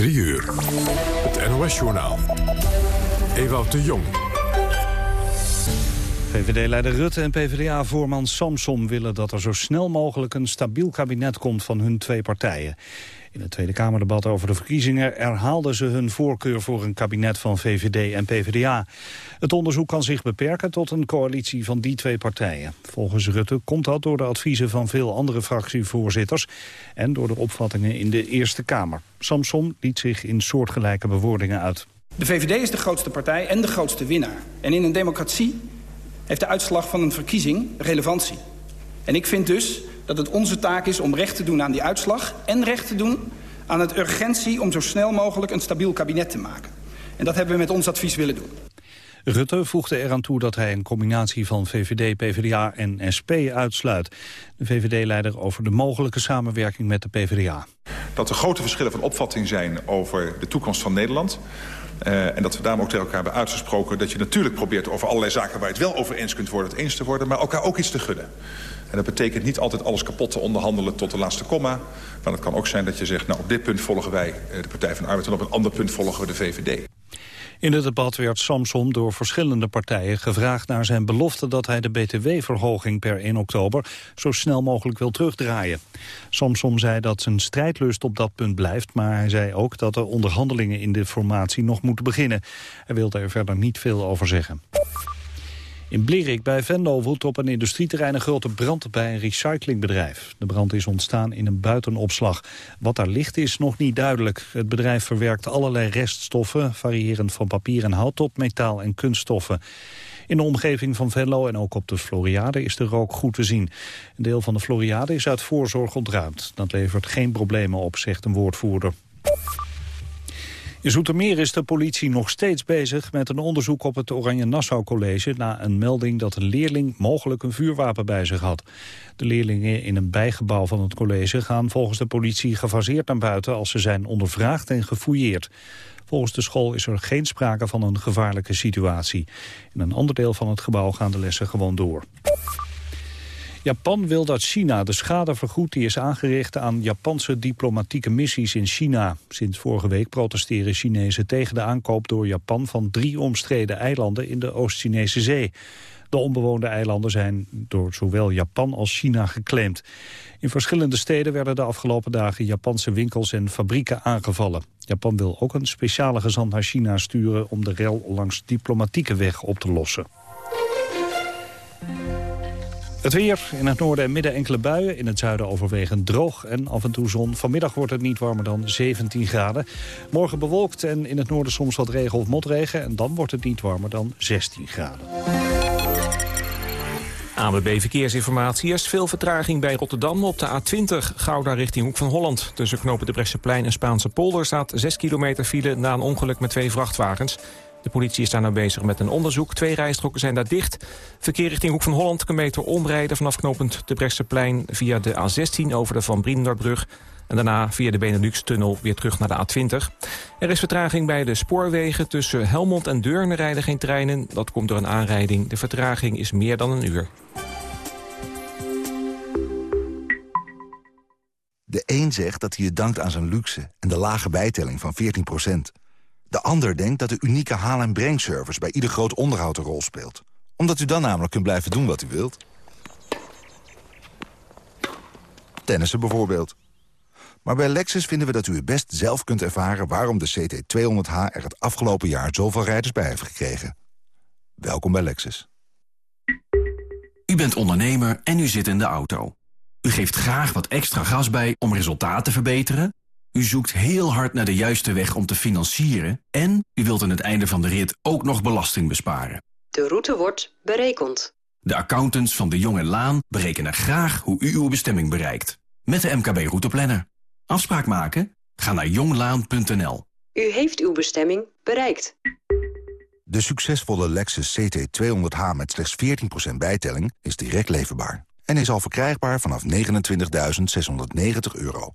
3 uur. Het NOS-journaal. Ewout de Jong. VVD-leider Rutte en PvdA-voorman Samsom willen dat er zo snel mogelijk een stabiel kabinet komt van hun twee partijen. In het Tweede Kamerdebat over de verkiezingen herhaalden ze hun voorkeur voor een kabinet van VVD en PvdA. Het onderzoek kan zich beperken tot een coalitie van die twee partijen. Volgens Rutte komt dat door de adviezen van veel andere fractievoorzitters en door de opvattingen in de Eerste Kamer. Samson liet zich in soortgelijke bewoordingen uit. De VVD is de grootste partij en de grootste winnaar. En in een democratie heeft de uitslag van een verkiezing relevantie. En ik vind dus dat het onze taak is om recht te doen aan die uitslag... en recht te doen aan het urgentie om zo snel mogelijk een stabiel kabinet te maken. En dat hebben we met ons advies willen doen. Rutte voegde eraan toe dat hij een combinatie van VVD, PvdA en SP uitsluit. De VVD-leider over de mogelijke samenwerking met de PvdA. Dat er grote verschillen van opvatting zijn over de toekomst van Nederland... Uh, en dat we daarom ook tegen elkaar hebben uitgesproken... dat je natuurlijk probeert over allerlei zaken waar je het wel over eens kunt worden... het eens te worden, maar elkaar ook iets te gunnen. En dat betekent niet altijd alles kapot te onderhandelen tot de laatste komma. Maar het kan ook zijn dat je zegt, nou op dit punt volgen wij eh, de Partij van de Arbeid... en op een ander punt volgen we de VVD. In het debat werd Samson door verschillende partijen gevraagd naar zijn belofte dat hij de btw-verhoging per 1 oktober zo snel mogelijk wil terugdraaien. Samson zei dat zijn strijdlust op dat punt blijft, maar hij zei ook dat er onderhandelingen in de formatie nog moeten beginnen. Hij wilde er verder niet veel over zeggen. In Blierik bij Venlo woedt op een industrieterrein een grote brand bij een recyclingbedrijf. De brand is ontstaan in een buitenopslag. Wat daar ligt is nog niet duidelijk. Het bedrijf verwerkt allerlei reststoffen, variërend van papier en hout tot metaal en kunststoffen. In de omgeving van Venlo en ook op de Floriade is de rook goed te zien. Een deel van de Floriade is uit voorzorg ontruimd. Dat levert geen problemen op, zegt een woordvoerder. In Zoetermeer is de politie nog steeds bezig met een onderzoek op het Oranje Nassau College na een melding dat een leerling mogelijk een vuurwapen bij zich had. De leerlingen in een bijgebouw van het college gaan volgens de politie gefaseerd naar buiten als ze zijn ondervraagd en gefouilleerd. Volgens de school is er geen sprake van een gevaarlijke situatie. In een ander deel van het gebouw gaan de lessen gewoon door. Japan wil dat China de schade vergoedt die is aangericht aan Japanse diplomatieke missies in China. Sinds vorige week protesteren Chinezen tegen de aankoop door Japan van drie omstreden eilanden in de Oost-Chinese zee. De onbewoonde eilanden zijn door zowel Japan als China geclaimd. In verschillende steden werden de afgelopen dagen Japanse winkels en fabrieken aangevallen. Japan wil ook een speciale gezant naar China sturen om de rel langs diplomatieke weg op te lossen. Het weer, in het noorden en midden enkele buien. In het zuiden overwegend droog en af en toe zon. Vanmiddag wordt het niet warmer dan 17 graden. Morgen bewolkt en in het noorden soms wat regen of motregen. En dan wordt het niet warmer dan 16 graden. ANWB Verkeersinformatie. Er is veel vertraging bij Rotterdam op de A20 Gouda richting Hoek van Holland. Tussen knopen de Bresseplein en Spaanse polder staat 6 kilometer file na een ongeluk met twee vrachtwagens. De politie is daar nou bezig met een onderzoek. Twee rijstroken zijn daar dicht. Verkeer richting Hoek van Holland kan beter omrijden... vanaf knooppunt de Brechtseplein via de A16 over de Van Brienendortbrug... en daarna via de Benelux-tunnel weer terug naar de A20. Er is vertraging bij de spoorwegen. Tussen Helmond en Deurne rijden geen treinen. Dat komt door een aanrijding. De vertraging is meer dan een uur. De een zegt dat hij het dankt aan zijn luxe en de lage bijtelling van 14 de ander denkt dat de unieke haal- en brengservice bij ieder groot onderhoud een rol speelt. Omdat u dan namelijk kunt blijven doen wat u wilt. Tennissen bijvoorbeeld. Maar bij Lexus vinden we dat u het best zelf kunt ervaren... waarom de CT200H er het afgelopen jaar zoveel rijders bij heeft gekregen. Welkom bij Lexus. U bent ondernemer en u zit in de auto. U geeft graag wat extra gas bij om resultaten te verbeteren... U zoekt heel hard naar de juiste weg om te financieren... en u wilt aan het einde van de rit ook nog belasting besparen. De route wordt berekend. De accountants van de Jonge Laan berekenen graag hoe u uw bestemming bereikt. Met de MKB Routeplanner. Afspraak maken? Ga naar jonglaan.nl. U heeft uw bestemming bereikt. De succesvolle Lexus CT200H met slechts 14% bijtelling is direct leverbaar. En is al verkrijgbaar vanaf 29.690 euro.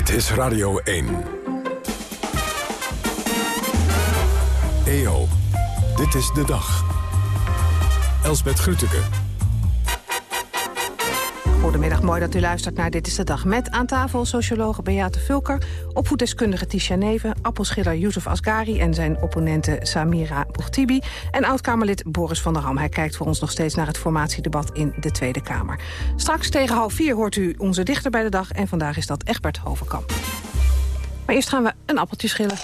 Dit is Radio 1. EO, dit is de dag. Elsbet Grütke. Goedemiddag, mooi dat u luistert naar Dit is de Dag. Met aan tafel sociologe Beate Vulker, opvoeddeskundige Tisha Neven... appelschiller Yusuf Asgari en zijn opponente Samira Bourtibi... en oud-Kamerlid Boris van der Ham. Hij kijkt voor ons nog steeds naar het formatiedebat in de Tweede Kamer. Straks tegen half vier hoort u onze dichter bij de dag... en vandaag is dat Egbert Hovenkamp. Maar eerst gaan we een appeltje schillen.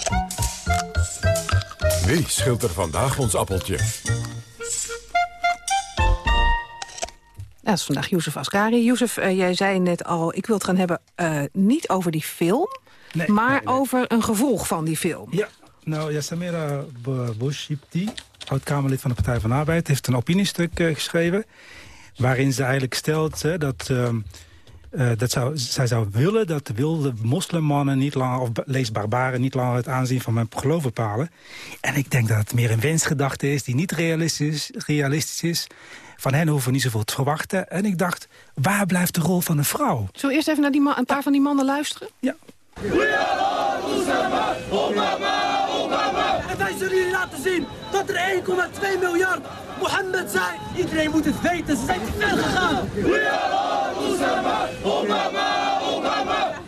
Wie schilt er vandaag ons appeltje? Dat is vandaag Youssef Asghari. Youssef, uh, jij zei net al, ik wil het gaan hebben uh, niet over die film... Nee, maar nee, nee. over een gevolg van die film. Ja, nou, Yasamira Bouchipti, oud-Kamerlid van de Partij van de Arbeid... heeft een opiniestuk uh, geschreven... waarin ze eigenlijk stelt dat... dat zou, zij zou willen dat de wilde moslimmannen niet langer, of lees barbaren, niet langer het aanzien van mijn geloof bepalen. En ik denk dat het meer een wensgedachte is die niet realistisch, realistisch is. Van hen hoeven we niet zoveel te verwachten. En ik dacht, waar blijft de rol van een vrouw? Zullen we eerst even naar die een paar van die mannen luisteren? Ja. En wij zullen jullie laten zien dat er 1,2 miljard Mohammed zijn. Iedereen moet het weten, ze zijn te ver gegaan.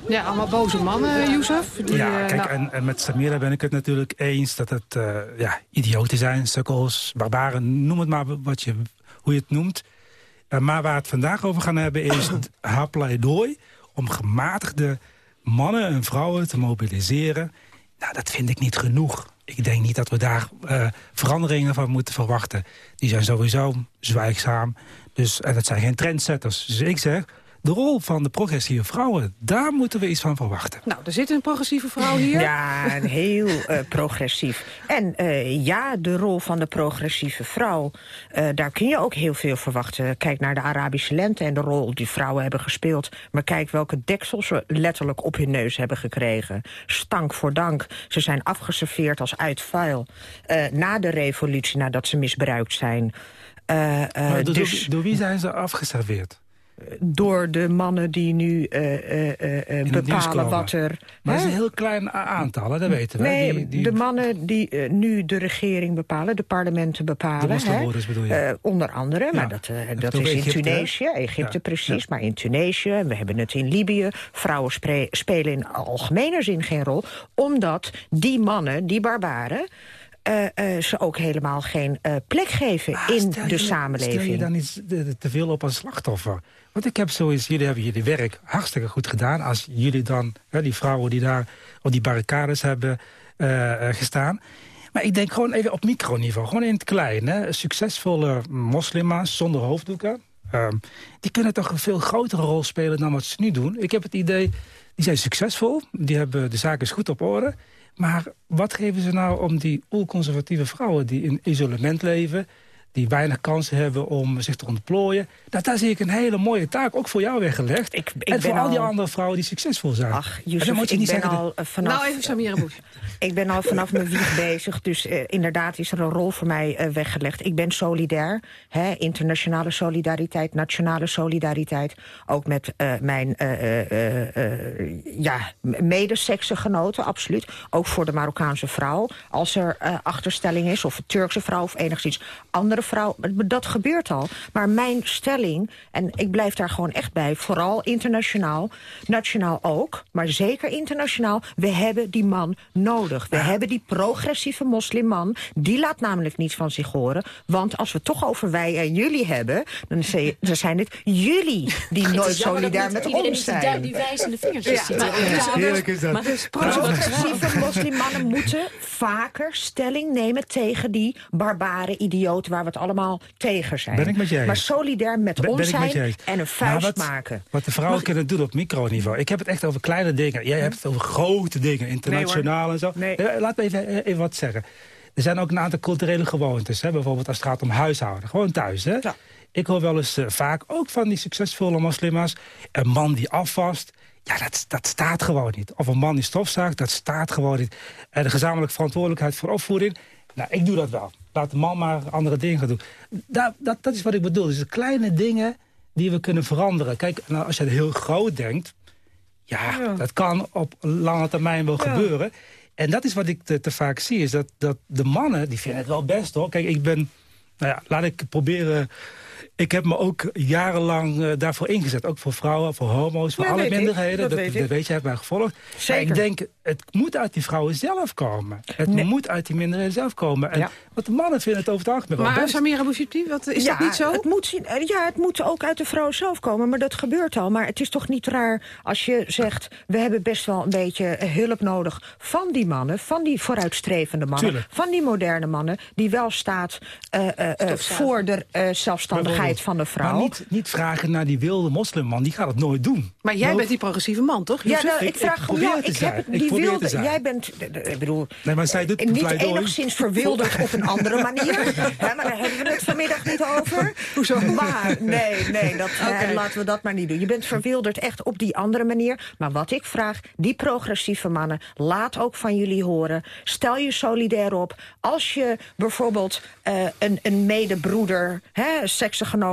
Ja, allemaal boze mannen, Youssef. Die, ja, kijk, nou... en, en, met Samira ben ik het natuurlijk eens dat het uh, ja, idioten zijn, sukkels, barbaren, noem het maar wat je hoe je het noemt. Uh, maar waar we het vandaag over gaan hebben is haar pleidooi... om gematigde mannen en vrouwen te mobiliseren. Nou, dat vind ik niet genoeg. Ik denk niet dat we daar uh, veranderingen van moeten verwachten. Die zijn sowieso zwijgzaam. Dus, en het zijn geen trendsetters. Dus ik zeg, de rol van de progressieve vrouwen, daar moeten we iets van verwachten. Nou, er zit een progressieve vrouw hier. Ja, heel uh, progressief. En uh, ja, de rol van de progressieve vrouw, uh, daar kun je ook heel veel verwachten. Kijk naar de Arabische lente en de rol die vrouwen hebben gespeeld. Maar kijk welke deksels ze letterlijk op hun neus hebben gekregen. Stank voor dank. Ze zijn afgeserveerd als uitvuil. na de revolutie, nadat ze misbruikt zijn. door, dus... door wie zijn ze afgeserveerd? Door de mannen die nu uh, uh, uh, bepalen wat er... Maar dat is een heel klein aantal, hè? dat weten we. Nee, die, die... de mannen die nu de regering bepalen, de parlementen bepalen. De bedoel je? onder andere, ja. maar dat, dat is in Tunesië, Egypte ja. precies. Ja. Maar in Tunesië, we hebben het in Libië. Vrouwen spelen in algemene zin geen rol. Omdat die mannen, die barbaren... Uh, uh, ze ook helemaal geen uh, plek geven ah, in de je, samenleving. Stel je dan niet te veel op een slachtoffer? Want ik heb zoiets, jullie hebben jullie werk hartstikke goed gedaan... als jullie dan, die vrouwen die daar op die barricades hebben gestaan... Maar ik denk gewoon even op microniveau, gewoon in het klein. Hè. Succesvolle moslima's zonder hoofddoeken... Um, die kunnen toch een veel grotere rol spelen dan wat ze nu doen. Ik heb het idee, die zijn succesvol, die hebben de zaken goed op orde... Maar wat geven ze nou om die ulconservatieve vrouwen... die in isolement leven, die weinig kansen hebben om zich te ontplooien. Dat, daar zie ik een hele mooie taak, ook voor jou weggelegd. Ik, ik en voor al die andere vrouwen die succesvol zijn. Ach, Yusuf, moet je ik niet ben zeggen, al de... vanaf... Nou, even Samira Boes. ik ben al vanaf mijn wieg bezig, dus uh, inderdaad is er een rol voor mij uh, weggelegd. Ik ben solidair, hè, internationale solidariteit, nationale solidariteit. Ook met uh, mijn ja, medeseksgenoten, absoluut. Ook voor de Marokkaanse vrouw. Als er achterstelling is, of een Turkse vrouw of enigszins andere vrouw... Dat gebeurt al. Maar mijn stelling, en ik blijf daar gewoon echt bij... vooral internationaal, nationaal ook, maar zeker internationaal... we hebben die man nodig. We hebben die progressieve moslimman. Die laat namelijk niets van zich horen. Want als we het toch over wij en jullie hebben... dan, ze- dan zijn het jullie die nooit solidair met ons zijn. Die wijzende vingers Ja, zitten. maar- Ja, Heerlijk maar- is dat. maar- Dus progressieve moslimmannen moeten vaker stelling nemen tegen die barbare idioten waar we het allemaal tegen zijn. Ben ik met eens. Maar solidair met Ben- ons ben zijn en een Maar vuist wat, maken. Wat de vrouwen kunnen doen op microniveau. Ik heb het echt over kleine dingen. Jij hebt het over grote dingen, internationaal en zo. Eh, Laat me even, eh, even wat zeggen. Er zijn ook een aantal culturele gewoontes. Hè? Bijvoorbeeld als het gaat om huishouden. Gewoon thuis. Hè? Ik hoor wel eens eh, vaak, ook van die succesvolle moslima's... een man die afvast, ja, dat, dat staat gewoon niet. Of een man die stofzuigt, dat staat gewoon niet. En de gezamenlijke verantwoordelijkheid voor opvoeding... Nou, ik doe dat wel. Laat de man maar andere dingen gaan doen. Dat, dat, dat is wat ik bedoel. Dus de kleine dingen die we kunnen veranderen. Kijk, nou, als je het heel groot denkt... Ja, dat kan op lange termijn wel gebeuren. En dat is wat ik te, te vaak zie. Is dat, dat de mannen, die vinden het wel best hoor. Kijk, ik ben... Nou ja, laat ik proberen... Ik heb me ook jarenlang eh, daarvoor ingezet. Ook voor vrouwen, voor homo's, voor Ja, alle ik. minderheden. Dat Dat, weet dat ik. weet je, hebt mij gevolgd. Zeker. Maar ik denk, het moet uit die vrouwen zelf komen. Het moet uit die minderheden zelf komen. En, Want de mannen vinden het over het algemeen wel Maar best. Samira Bouchipti, wat is ja, dat niet zo? Het moet, eh, ja, het moet ook uit de vrouw zelf komen, maar dat gebeurt al. Maar het is toch niet raar als je zegt... we hebben best wel een beetje eh, hulp nodig van die mannen... van die vooruitstrevende mannen, Tuurlijk. van die moderne mannen... die wel staat eh, eh, eh, voor de eh, van de vrouw. Maar niet, niet vragen naar die wilde moslimman, die gaat het nooit doen. Maar jij bent die progressieve man, toch? Ja, nou, ik, vraag te Ik zijn. heb die wilde. zijn. Jij bent, d- d- ik bedoel, Nee, maar zij doet eh, niet pleidooi. enigszins verwilderd op een andere manier. Hè, maar daar hebben we het vanmiddag niet over. Hoezo? Maar nee, nee, dat, eh, laten we dat maar niet doen. Je bent verwilderd echt op die andere manier. Maar wat ik vraag, die progressieve mannen, laat ook van jullie horen. Stel je solidair op. Als je bijvoorbeeld eh, een, een medebroeder, hè,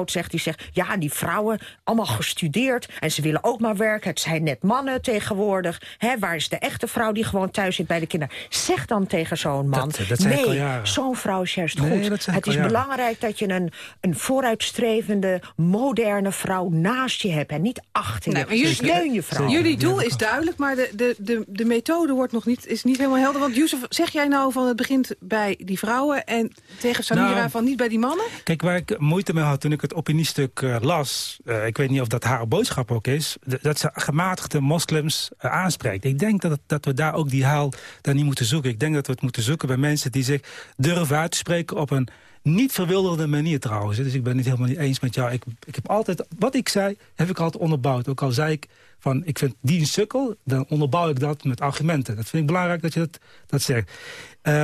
zegt... die zegt, ja, die vrouwen, allemaal gestudeerd... en ze willen ook maar werken. Het zijn net mannen tegenwoordig. Hè, waar is de echte vrouw die gewoon thuis zit bij de kinderen? Zeg dan tegen zo'n man... Dat- dat nee, zo'n vrouw is juist Nee, goed. Het is belangrijk dat je een, een vooruitstrevende, moderne vrouw naast je hebt... en niet achter je. Nee, jullie, Steun je vrouw. Jullie doel is duidelijk, maar de, de, de, de methode wordt nog niet, is niet helemaal helder. Want Yusuf, zeg jij nou van het begint bij die vrouwen... en tegen Samira Nou, van niet bij die mannen? Kijk, waar ik moeite mee had toen ik het opiniestuk eh, las... eh, ik weet niet of dat haar boodschap ook is... dat ze gematigde moslims eh, aanspreekt. Ik denk dat, dat we daar ook die haal daar niet moeten zoeken. Ik denk dat we het moeten zoeken bij mensen die zich durven uit te spreken... op een niet verwilderde manier trouwens. Dus ik ben het helemaal niet eens met jou. Ik, ik heb altijd, wat ik zei, heb ik altijd onderbouwd. Ook al zei ik van, ik vind die een sukkel... dan onderbouw ik dat met argumenten. Dat vind ik belangrijk dat je dat, dat zegt.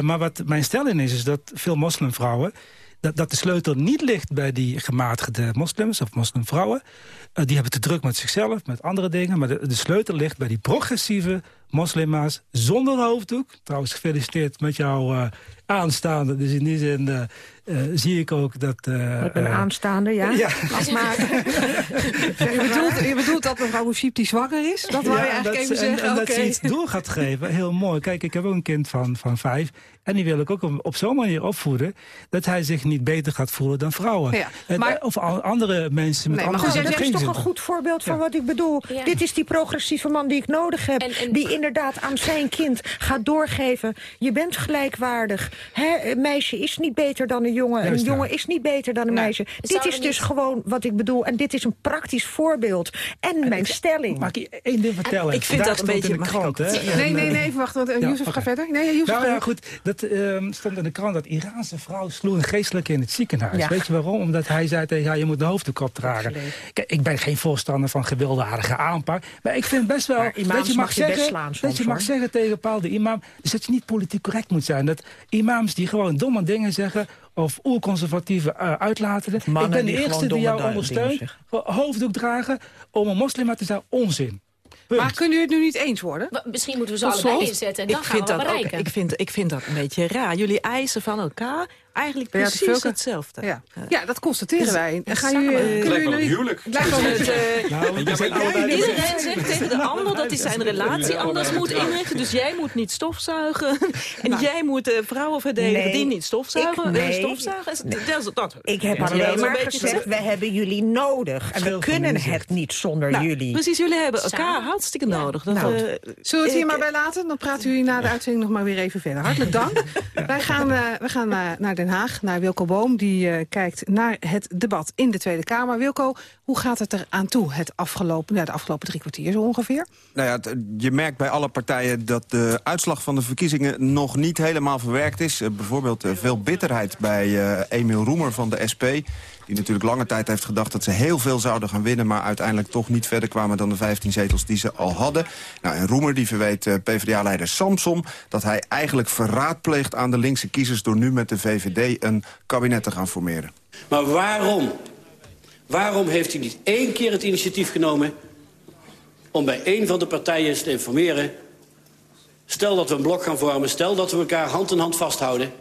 Maar wat mijn stelling is, is dat veel moslimvrouwen dat, dat de sleutel niet ligt bij die gematigde moslims of moslimvrouwen. Eh, die hebben te druk met zichzelf, met andere dingen. Maar de, de sleutel ligt bij die progressieve moslima's zonder hoofddoek. Trouwens, gefeliciteerd met jouw eh, aanstaande. Dus in die zin eh, eh, zie ik ook dat... eh, een aanstaande, ja? Ja. Afmaken. Je bedoelt, je bedoelt dat mevrouw Bouchipti zwanger is? Dat wou je eigenlijk dat even ze- en- zeggen? En, dat ze iets door gaat geven. Heel mooi. Kijk, ik heb ook een kind van, van vijf. En die wil ik ook op, op zo'n manier opvoeden... dat hij zich niet beter gaat voelen dan vrouwen. Ja, maar- of andere mensen met Nee, maar andere goed, dat is toch een goed voorbeeld van wat ik bedoel. Dit is die progressieve man die ik nodig heb. Die inderdaad aan zijn kind gaat doorgeven. Je bent gelijkwaardig. Hè, een meisje is niet beter dan een jongen. Een jongen is niet beter dan een meisje. Dit is dus niet- gewoon wat ik bedoel. En dit is een praktisch voorbeeld. En mijn stelling. Mag ik één ding vertellen? Ik vind Vandaag dat een beetje- in de krant, hè? Nee, nee, eh, nee, even wachten, want uh, Ja, Yusuf oké. gaat verder. Nee, Yusuf Nou ja, goed. Dat ehm, stond in de krant dat Iraanse vrouw sloeg een geestelijke in het ziekenhuis. Ja. Weet je waarom? Omdat hij zei tegen haar, je moet de hoofddoek opdragen. Kijk, ik ben geen voorstander van gewelddadige aanpak. Maar ik vind best wel dat je mag, mag je best zeggen, slaan dat je mag zeggen tegen bepaalde imam... dus dat je niet politiek correct moet zijn. Dat imams die gewoon domme dingen zeggen... of oerconservatieve uh, uitlatingen. Ik Mannen ben de eerste die jou ondersteunt. Hoofddoek dragen om een moslim te zijn, onzin. Punt. Maar kunnen jullie het nu niet eens worden? Misschien moeten we ze allebei inzetten en dan ik gaan vind we dat ook, bereiken. ik, vind, ik vind dat een beetje raar. Jullie eisen van elkaar Eigenlijk precies hetzelfde. Ja. ja, dat constateren Dus- wij. dus Gaan samen- jullie, Lijkt wel een huwelijk. Lijkt wel een- eh, Nou, Iedereen zegt tegen de ander dat hij zijn relatie anders moet inrichten. Dus jij moet niet stofzuigen. En jij moet de vrouwen verdedigen die niet stofzuigen. ik- Eh, nee. stofzuigen. is- dat Ik heb alleen maar gezegd, we hebben jullie nodig. En we kunnen het niet zonder Nou, jullie. Precies, jullie hebben elkaar hartstikke nodig. Dat, Nou, eh, Zullen we het hier maar bij laten? Dan praten jullie na de uitzending nog maar weer even verder. Hartelijk dank. Wij gaan, eh, we gaan eh, naar Den Haag, naar Wilco Boom. Die eh, kijkt naar het debat in de Tweede Kamer. Wilco, hoe gaat het er aan toe het afgelopen, de afgelopen drie kwartier zo ongeveer? Nou ja, je merkt bij alle partijen dat de uitslag van de verkiezingen nog niet helemaal verwerkt is. Eh, bijvoorbeeld eh, veel bitterheid bij Emiel Roemer van de SP. Die natuurlijk lange tijd heeft gedacht dat ze heel veel zouden gaan winnen... maar uiteindelijk toch niet verder kwamen dan de 15 zetels die ze al hadden. Nou, en Roemer die verweet eh, PvdA-leider Samsom... dat hij eigenlijk verraad pleegt aan de linkse kiezers... door nu met de VVD een kabinet te gaan formeren. Maar waarom? Waarom heeft hij niet één keer het initiatief genomen... om bij één van de partijen eens te informeren... stel dat we een blok gaan vormen, stel dat we elkaar hand in hand vasthouden...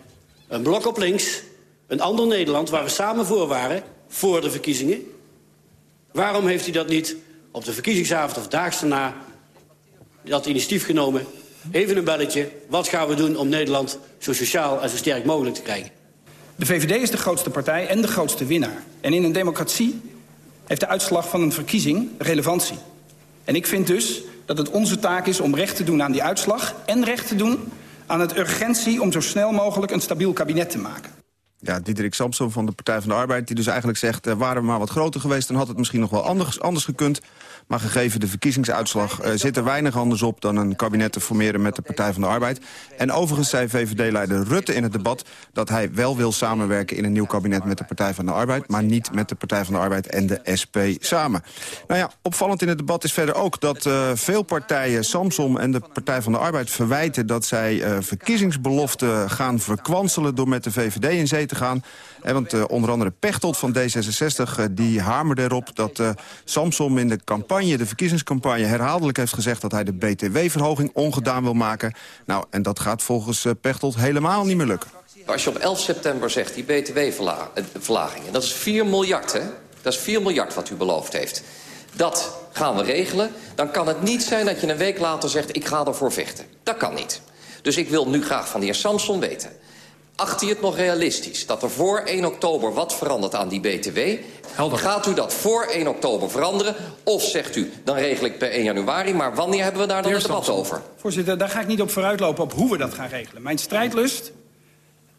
een blok op links, een ander Nederland waar we samen voor waren... voor de verkiezingen. Waarom heeft hij dat niet op de verkiezingsavond of daags daarna... dat initiatief genomen, even een belletje... wat gaan we doen om Nederland zo sociaal en zo sterk mogelijk te krijgen? De VVD is de grootste partij en de grootste winnaar. En in een democratie heeft de uitslag van een verkiezing relevantie. En ik vind dus dat het onze taak is om recht te doen aan die uitslag... en recht te doen aan het urgentie om zo snel mogelijk een stabiel kabinet te maken. Ja, Diederik Samson van de Partij van de Arbeid... die dus eigenlijk zegt, eh, waren we maar wat groter geweest... dan had het misschien nog wel anders, anders gekund. Maar gegeven de verkiezingsuitslag eh, zit er weinig anders op... dan een kabinet te formeren met de Partij van de Arbeid. En overigens zei VVD-leider Rutte in het debat... dat hij wel wil samenwerken in een nieuw kabinet met de Partij van de Arbeid... maar niet met de Partij van de Arbeid en de SP samen. Nou ja, opvallend in het debat is verder ook... dat eh, veel partijen, Samsom en de Partij van de Arbeid... verwijten dat zij eh, verkiezingsbeloften gaan verkwanselen... door met de VVD in zee te gaan. Eh, want onder andere Pechtold van D66 eh, die hamerde erop... dat Samsom in de campagne, de verkiezingscampagne... herhaaldelijk heeft gezegd dat hij de BTW-verhoging ongedaan wil maken. Nou, en dat gaat volgens eh, Pechtold helemaal niet meer lukken. Als je op 11 september zegt, die btw-verlaging... en dat is 4 miljard, hè? Dat is 4 miljard wat u beloofd heeft. Dat gaan we regelen. Dan kan het niet zijn dat je een week later zegt... ik ga ervoor vechten. Dat kan niet. Dus ik wil nu graag van de heer Samson weten... Acht u het nog realistisch dat er voor 1 oktober wat verandert aan die BTW? Gaat u dat voor 1 oktober veranderen? Of zegt u, dan regel ik per 1 januari... maar wanneer hebben we daar dan een debat over? Voorzitter, daar ga ik niet op vooruitlopen op hoe we dat gaan regelen. Mijn strijdlust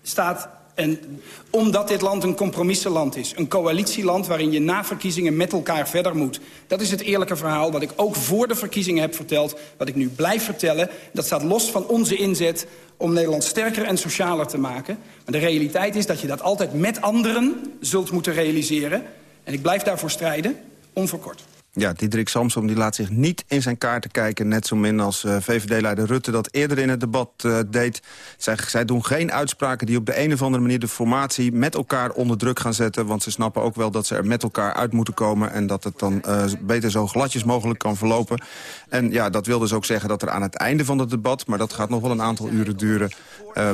staat... En omdat dit land een compromissenland is. Een coalitieland waarin je na verkiezingen met elkaar verder moet. Dat is het eerlijke verhaal wat ik ook voor de verkiezingen heb verteld. Wat ik nu blijf vertellen. Dat staat los van onze inzet om Nederland sterker en socialer te maken. Maar de realiteit is dat je dat altijd met anderen zult moeten realiseren. En ik blijf daarvoor strijden, onverkort. Ja, Diederik Samsom die laat zich niet in zijn kaarten kijken... net zo min als eh, VVD-leider Rutte dat eerder in het debat eh, deed. Zij, zij doen geen uitspraken die op de een of andere manier... de formatie met elkaar onder druk gaan zetten. Want ze snappen ook wel dat ze er met elkaar uit moeten komen... en dat het dan eh, beter zo gladjes mogelijk kan verlopen. En ja, dat wil dus ook zeggen dat er aan het einde van het debat... maar dat gaat nog wel een aantal uren duren...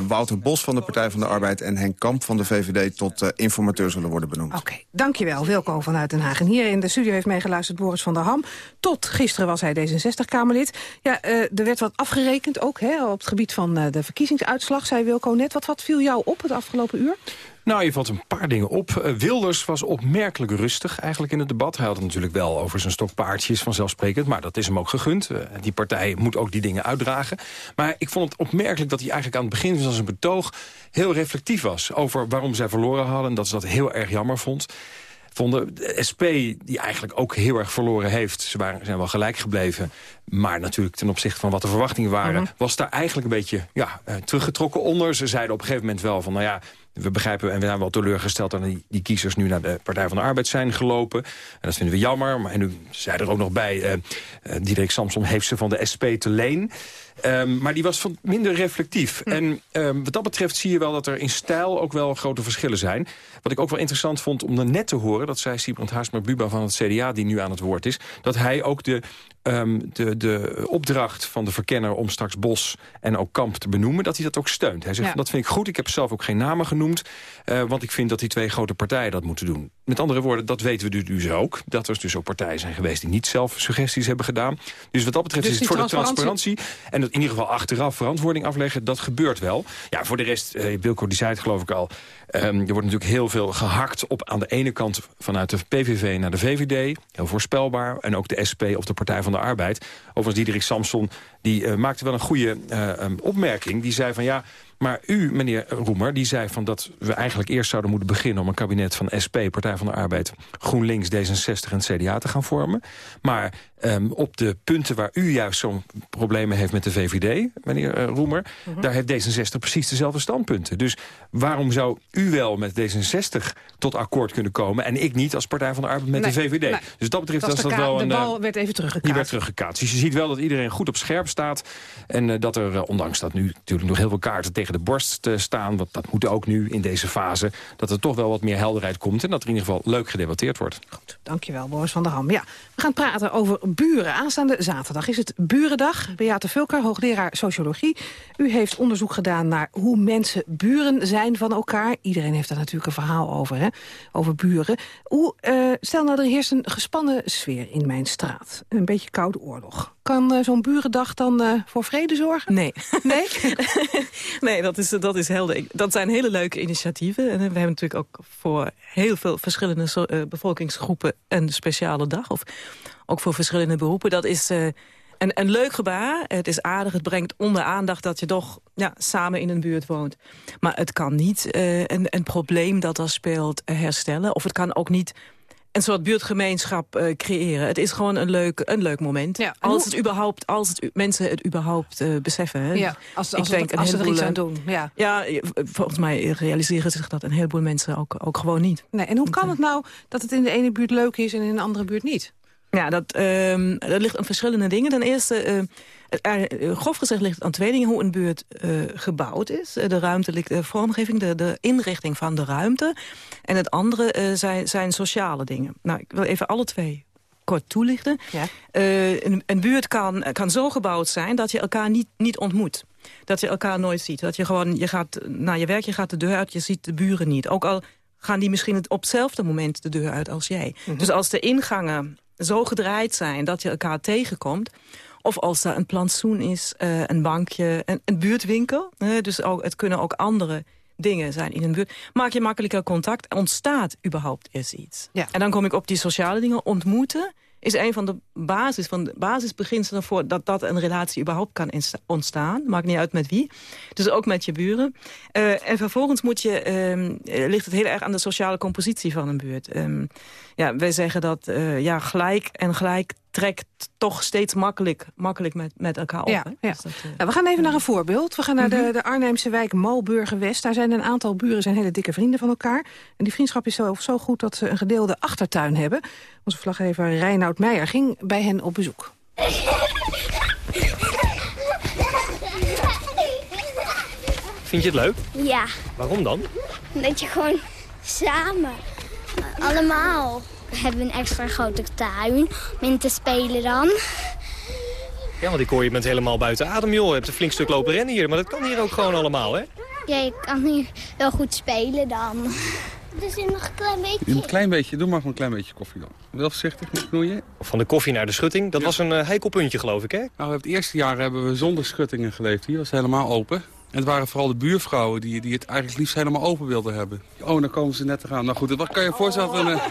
Wouter Bos van de Partij van de Arbeid en Henk Kamp van de VVD... tot informateur zullen worden benoemd. Oké, dankjewel Wilco vanuit Den Haag. En hier in de studio heeft meegeluisterd Van der Ham. Tot gisteren was hij D66-Kamerlid. Ja, eh, er werd wat afgerekend ook hè, op het gebied van eh, de verkiezingsuitslag, zei Wilco net. Wat, wat viel jou op het afgelopen uur? Nou, je valt een paar dingen op. Eh, Wilders was opmerkelijk rustig eigenlijk in het debat. Hij had het natuurlijk wel over zijn stokpaardjes vanzelfsprekend... maar dat is hem ook gegund. Die partij moet ook die dingen uitdragen. Maar ik vond het opmerkelijk dat hij eigenlijk aan het begin van zijn betoog... heel reflectief was over waarom zij verloren hadden... en dat ze dat heel erg jammer vond vonden. De SP, die eigenlijk ook heel erg verloren heeft... ze waren, zijn wel gelijk gebleven... maar natuurlijk ten opzichte van wat de verwachtingen waren... Mhm. was daar eigenlijk een beetje ja, eh, teruggetrokken onder. Ze zeiden op een gegeven moment wel van... nou ja, we begrijpen en we zijn wel teleurgesteld... dat die, die kiezers nu naar de Partij van de Arbeid zijn gelopen. En dat vinden we jammer. Maar en nu zei er ook nog bij... eh, Diederik Samson heeft ze van de SP te leen... Ehm, maar die was van minder reflectief. En ehm, wat dat betreft zie je wel dat er in stijl ook wel grote verschillen zijn. Wat ik ook wel interessant vond om er net te horen... dat zei Siebrand Haarsma-Buba van het CDA, die nu aan het woord is... dat hij ook de, ehm, de, de opdracht van de verkenner om straks Bos en ook Kamp te benoemen... dat hij dat ook steunt. Hij zegt, Ja. dat vind ik goed, ik heb zelf ook geen namen genoemd... genoemd. Uh, want ik vind dat die twee grote partijen dat moeten doen. Met andere woorden, dat weten we dus ook. Dat er dus ook partijen zijn geweest die niet zelf suggesties hebben gedaan. Dus wat dat betreft Dus is het voor de transparantie- en dat in ieder geval achteraf verantwoording afleggen, dat gebeurt wel. Ja, voor de rest, eh, Wilco die zei het geloof ik al... ehm, er wordt natuurlijk heel veel gehakt op aan de ene kant... vanuit de PVV naar de VVD, heel voorspelbaar. En ook de SP of de Partij van de Arbeid. Overigens, Diederik Samson die, eh, maakte wel een goede eh, um, opmerking. Die zei van ja... Maar u, meneer Roemer, die zei van dat we eigenlijk eerst zouden moeten beginnen... om een kabinet van SP, Partij van de Arbeid, GroenLinks, D66 en CDA te gaan vormen. Maar um, op de punten waar u juist zo'n problemen heeft met de VVD, meneer uh, Roemer... Uh -huh. daar heeft D66 precies dezelfde standpunten. Dus waarom zou u wel met D66 tot akkoord kunnen komen... en ik niet als Partij van de Arbeid met Nee, de VVD? nee. Dus dat betreft Dat is dat wel de een... bal werd even teruggekaatst. Die werd teruggekaatst. Dus je ziet wel dat iedereen goed op scherp staat. En uh, dat er, ondanks dat nu natuurlijk nog heel veel kaarten tegen de borst staan... want dat moet ook nu in deze fase... dat er toch wel wat meer helderheid komt... en dat er in ieder geval leuk gedebatteerd wordt. Dankjewel, Boris van der Ham. Ja, we gaan praten over buren. Aanstaande zaterdag is het Burendag. Beate Vulker, hoogleraar sociologie. U heeft onderzoek gedaan naar hoe mensen buren zijn van elkaar. Iedereen heeft daar natuurlijk een verhaal over, hè? over buren. Hoe, uh, stel nou, er heerst een gespannen sfeer in mijn straat. Een beetje koude oorlog. Kan uh, zo'n burendag dan uh, voor vrede zorgen? Nee. Nee? nee, dat is, dat is helder. Dat zijn hele leuke initiatieven. En we hebben natuurlijk ook voor heel veel verschillende bevolkingsgroepen een speciale dag. Of ook voor verschillende beroepen. Dat is uh, een, een leuk gebaar. Het is aardig. Het brengt onder aandacht dat je toch ja, samen in een buurt woont. Maar het kan niet uh, een, een probleem dat er speelt herstellen. Of het kan ook niet een soort buurtgemeenschap uh, creëren. Het is gewoon een leuk, een leuk moment. Ja, als het überhaupt, als het, mensen het überhaupt uh, beseffen. Hè. Ja, als, als, ik denk het, als ze er iets aan doen. Ja. ja, volgens mij realiseren zich dat een heleboel mensen ook, ook gewoon niet. Nee, en hoe kan het nou dat het in de ene buurt leuk is en in een andere buurt niet? Ja, dat, um, dat ligt aan verschillende dingen. Ten eerste, uh, grof gezegd ligt het aan twee dingen. Hoe een buurt uh, gebouwd is. De ruimte ligt, de vormgeving, de, de inrichting van de ruimte. En het andere zijn, zijn sociale dingen. Nou, ik wil even alle twee kort toelichten. Ja. een, een buurt kan, kan zo gebouwd zijn dat je elkaar niet, niet ontmoet. Dat je elkaar nooit ziet. Dat je gewoon, je gaat naar je werk, je gaat de deur uit, je ziet de buren niet. Ook al gaan die misschien op hetzelfde moment de deur uit als jij. Mhm. Mm -hmm. Dus als de ingangen zo gedraaid zijn dat je elkaar tegenkomt... of als er een plantsoen is, uh, een bankje, een, een buurtwinkel... Dus ook, het kunnen ook andere dingen zijn in een buurt... maak je makkelijker contact, ontstaat überhaupt eens iets. Ja. En dan kom ik op die sociale dingen. Ontmoeten is een van de, basis, van de basisbeginselen... voor dat, dat een relatie überhaupt kan ontstaan. Maakt niet uit met wie. Dus ook met je buren. Uh, en vervolgens moet je, um, ligt het heel erg aan de sociale compositie van een buurt. Um, ja, wij zeggen dat uh, ja, gelijk en gelijk trekt toch steeds makkelijk, makkelijk met, met elkaar op. Ja, hè? ja. Dus dat, uh, nou, we gaan even naar een voorbeeld. We gaan naar de, de Arnhemse wijk Malburgen-West. Daar zijn een aantal buren zijn hele dikke vrienden van elkaar. En die vriendschap is zo, zo goed dat ze een gedeelde achtertuin hebben. Onze verslaggever Reinoud Meijer ging bij hen op bezoek. Vind je het leuk? Ja, Waarom dan? dat je gewoon samen, allemaal, hebben een extra grote tuin om in te spelen dan. Ja, want ik hoor je bent helemaal buiten adem, joh. Je hebt een flink stuk lopen rennen hier, maar dat kan hier ook gewoon allemaal, hè? Ja, je kan hier wel goed spelen dan. Dus in nog een klein beetje. Een klein beetje, doe maar gewoon een klein beetje koffie dan. Wel voorzichtig met knoeien. Van de koffie naar de schutting, dat was een uh, heikel puntje, geloof ik, hè? Nou, het eerste jaar hebben we zonder schuttingen geleefd. Hier was het helemaal open. En het waren vooral de buurvrouwen die, die het eigenlijk liefst helemaal open wilden hebben. Oh, dan komen ze net te gaan. Nou goed, wat kan je voorstellen van... Uh...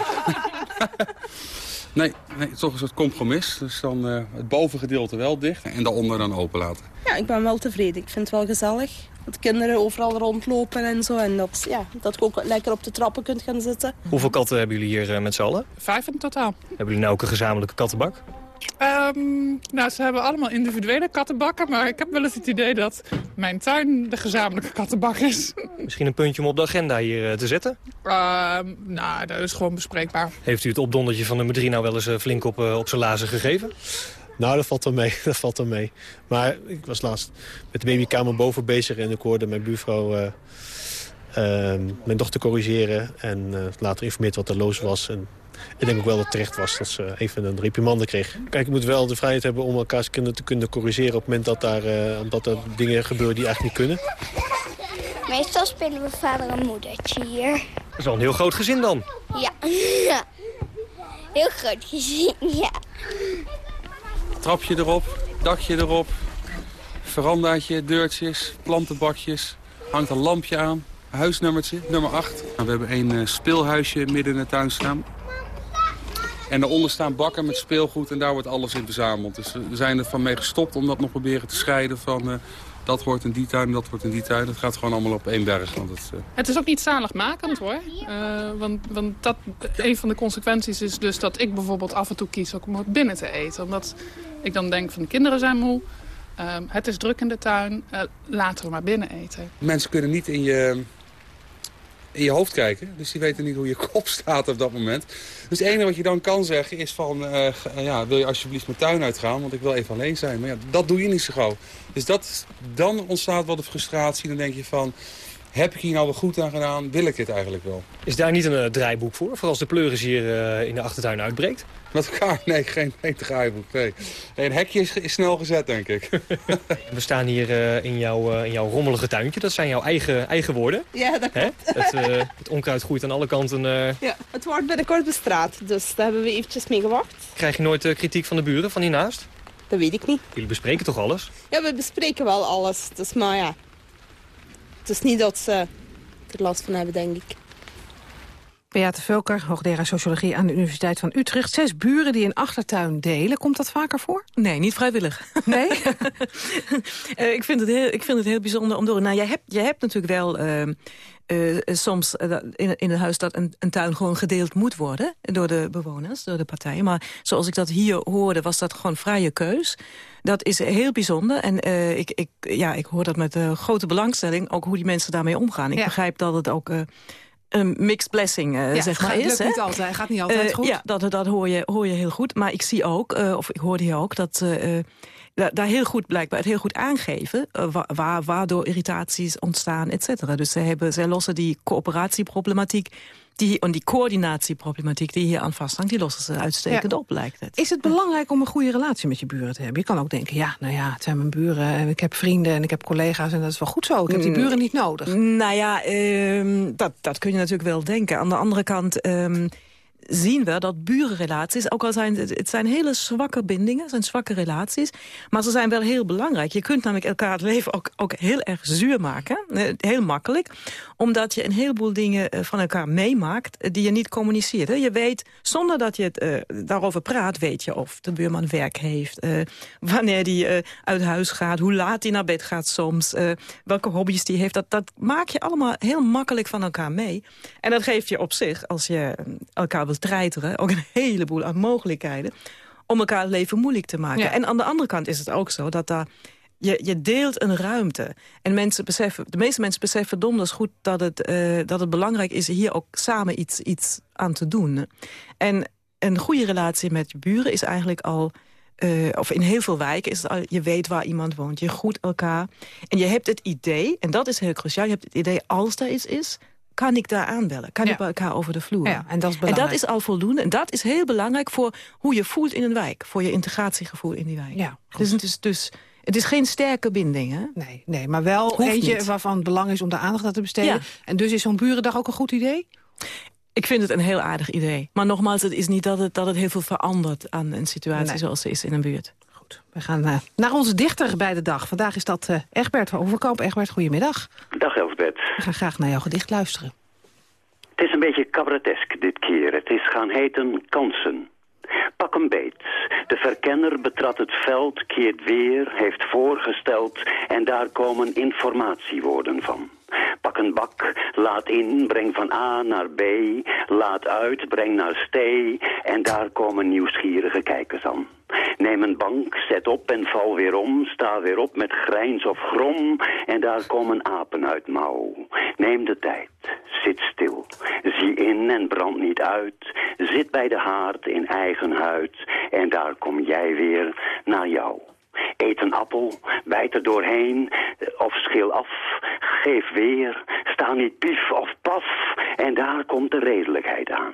nee, nee, toch een soort compromis. Dus dan uh, het bovengedeelte wel dicht en daaronder dan open laten. Ja, ik ben wel tevreden. Ik vind het wel gezellig. Dat de kinderen overal rondlopen en zo. En dat, ja, dat ik ook lekker op de trappen kunt gaan zitten. Hoeveel katten hebben jullie hier uh, met z'n allen? Vijf in totaal. Hebben jullie nou ook een gezamenlijke kattenbak? Um, nou, ze hebben allemaal individuele kattenbakken, maar ik heb wel eens het idee dat mijn tuin de gezamenlijke kattenbak is. Misschien een puntje om op de agenda hier uh, te zetten? Uh, nou, dat is gewoon bespreekbaar. Heeft u het opdondertje van nummer 3 nou wel eens uh, flink op, uh, op zijn lazen gegeven? Nou, dat valt wel mee. Dat valt wel mee. Maar ik was laatst met de babykamer boven bezig en ik hoorde mijn buurvrouw uh, mijn dochter corrigeren. En uh, later informeerd wat er los was. En ik denk ook wel dat het terecht was dat ze even een reprimande kreeg. Kijk, je moet wel de vrijheid hebben om elkaars kinderen te kunnen corrigeren... op het moment dat, daar, uh, dat er dingen gebeuren die eigenlijk niet kunnen. Meestal spelen we vader en moedertje hier. Dat is wel een heel groot gezin dan. Ja. ja. Heel groot gezien, ja. Trapje erop, dakje erop, verandaatje, deurtjes, plantenbakjes. Hangt een lampje aan, huisnummertje, nummer 8. We hebben een uh, speelhuisje midden in de tuin staan. En daaronder staan bakken met speelgoed en daar wordt alles in verzameld. Dus we zijn er van mee gestopt om dat nog proberen te scheiden van... Uh, dat hoort in die tuin, dat hoort in die tuin. Het gaat gewoon allemaal op één berg. Want het, uh... het is ook niet zaligmakend hoor. Uh, want want dat, een van de consequenties is dus dat ik bijvoorbeeld af en toe kies ook om binnen te eten. Omdat ik dan denk van de kinderen zijn moe. Uh, het is druk in de tuin, laten we maar binnen eten. Mensen kunnen niet in je, in je hoofd kijken. Dus die weten niet hoe je kop staat op dat moment. Dus het enige wat je dan kan zeggen is van... Uh, ja, wil je alsjeblieft mijn tuin uitgaan? Want ik wil even alleen zijn. Maar ja, dat doe je niet zo gauw. Dus dat, dan ontstaat wel de frustratie. Dan denk je van... Heb ik hier nou wel goed aan gedaan? Wil ik dit eigenlijk wel? Is daar niet een uh, draaiboek voor? Voor als de pleuris hier uh, in de achtertuin uitbreekt? Met elkaar? Nee, geen, geen draaiboek. Nee. nee. een hekje is, is, snel gezet, denk ik. We staan hier uh, in, jouw, in jouw rommelige tuintje. Dat zijn jouw eigen, eigen woorden. Ja, dat klopt. Het, het, onkruid groeit aan alle kanten. Ja, het wordt binnenkort bestraat. Dus daar hebben we eventjes mee gewacht. Krijg je nooit kritiek van de buren, van hiernaast? Dat weet ik niet. Jullie bespreken toch alles? Ja, we bespreken wel alles. Dus, maar ja, het is niet dat ze er last van hebben, denk ik. Beate Vulker, hoogleraar sociologie aan de Universiteit van Utrecht. Zes buren die een achtertuin delen. Komt dat vaker voor? Nee, niet vrijwillig. Nee? uh, ik, vind het heel, ik vind het heel bijzonder om door... Nou, jij hebt, jij hebt natuurlijk wel... Uh, uh, soms in, in een huis dat een, een, tuin gewoon gedeeld moet worden... door de bewoners, door de partijen. Maar zoals ik dat hier hoorde, was dat gewoon vrije keus. Dat is heel bijzonder. En uh, ik, ik, ja, ik hoor dat met uh, grote belangstelling. Ook hoe die mensen daarmee omgaan. Ik ja. begrijp dat het ook... Een mixed blessing, uh, ja, zeg maar, gaat, is. Niet altijd, gaat niet altijd goed. Ja, dat, dat hoor, je, hoor je heel goed. Maar ik zie ook, uh, of ik hoorde hier ook, dat daar heel goed blijkbaar het heel goed aangeven... Wa waardoor irritaties ontstaan, et cetera. Dus zij, hebben, zij lossen die coöperatieproblematiek... Die, en die coördinatieproblematiek die hier aan vasthangt... die lossen ze uitstekend ja. op, lijkt het. Is het belangrijk om een goede relatie met je buren te hebben? Je kan ook denken, ja, nou ja, het zijn mijn buren... en ik heb vrienden en ik heb collega's en dat is wel goed zo. Ik heb die buren niet nodig. Nou ja, um, dat, dat kun je natuurlijk wel denken. Aan de andere kant... Um, zien we dat burenrelaties, ook al zijn het zijn hele zwakke bindingen, zijn zwakke relaties, maar ze zijn wel heel belangrijk. Je kunt namelijk elkaar het leven ook, ook heel erg zuur maken, heel makkelijk, omdat je een heleboel dingen van elkaar meemaakt die je niet communiceert. Je weet, zonder dat je het uh, daarover praat, weet je of de buurman werk heeft, uh, wanneer die uh, uit huis gaat, hoe laat hij naar bed gaat soms, welke hobby's die heeft. Dat, dat maak je allemaal heel makkelijk van elkaar mee. En dat geeft je op zich, als je elkaar wil treiteren, ook een heleboel aan mogelijkheden om elkaar het leven moeilijk te maken. Ja. En aan de andere kant is het ook zo dat daar je, je deelt een ruimte. En mensen beseffen, de meeste mensen beseffen donders goed dat het, uh, dat het belangrijk is hier ook samen iets, iets aan te doen. En een goede relatie met je buren is eigenlijk al... Uh, of in heel veel wijken is het al, je weet waar iemand woont, je groet elkaar. En je hebt het idee, en dat is heel cruciaal, je hebt het idee als er iets is kan ik daar aanbellen? Kan ja. ik bij elkaar over de vloer? Ja, en, dat is en dat is al voldoende. En dat is heel belangrijk voor hoe je voelt in een wijk. Voor je integratiegevoel in die wijk. Ja, dus het is dus... Het is geen sterke binding, hè? Nee, nee maar wel Hoeft eentje niet. waarvan het belang is om de aandacht aan te besteden. Ja. En dus is zo'n burendag ook een goed idee? Ik vind het een heel aardig idee. Maar nogmaals, het is niet dat het, dat het heel veel verandert aan een situatie Nee. zoals ze is in een buurt. We gaan eh, naar onze dichter bij de dag. Vandaag is dat eh Egbert van Overkamp. Egbert, goedemiddag. Dag Elsbeth. We gaan graag naar jouw gedicht luisteren. Het is een beetje cabaretesk dit keer. Het is gaan heten Kansen. Pak een beet. De verkenner betrad het veld, keert weer, heeft voorgesteld... en daar komen informatiewoorden van. Pak een bak, laat in, breng van A naar B... laat uit, breng naar stee... en daar komen nieuwsgierige kijkers aan. Neem een bank, zet op en val weer om. Sta weer op met grijns of grom. En daar komen apen uit mouw. Neem de tijd, zit stil. Zie in en brand niet uit. Zit bij de haard in eigen huid. En daar kom jij weer naar jou. Eet een appel, bijt er doorheen, of schil af, geef weer. Sta niet pief of paf, en daar komt de redelijkheid aan.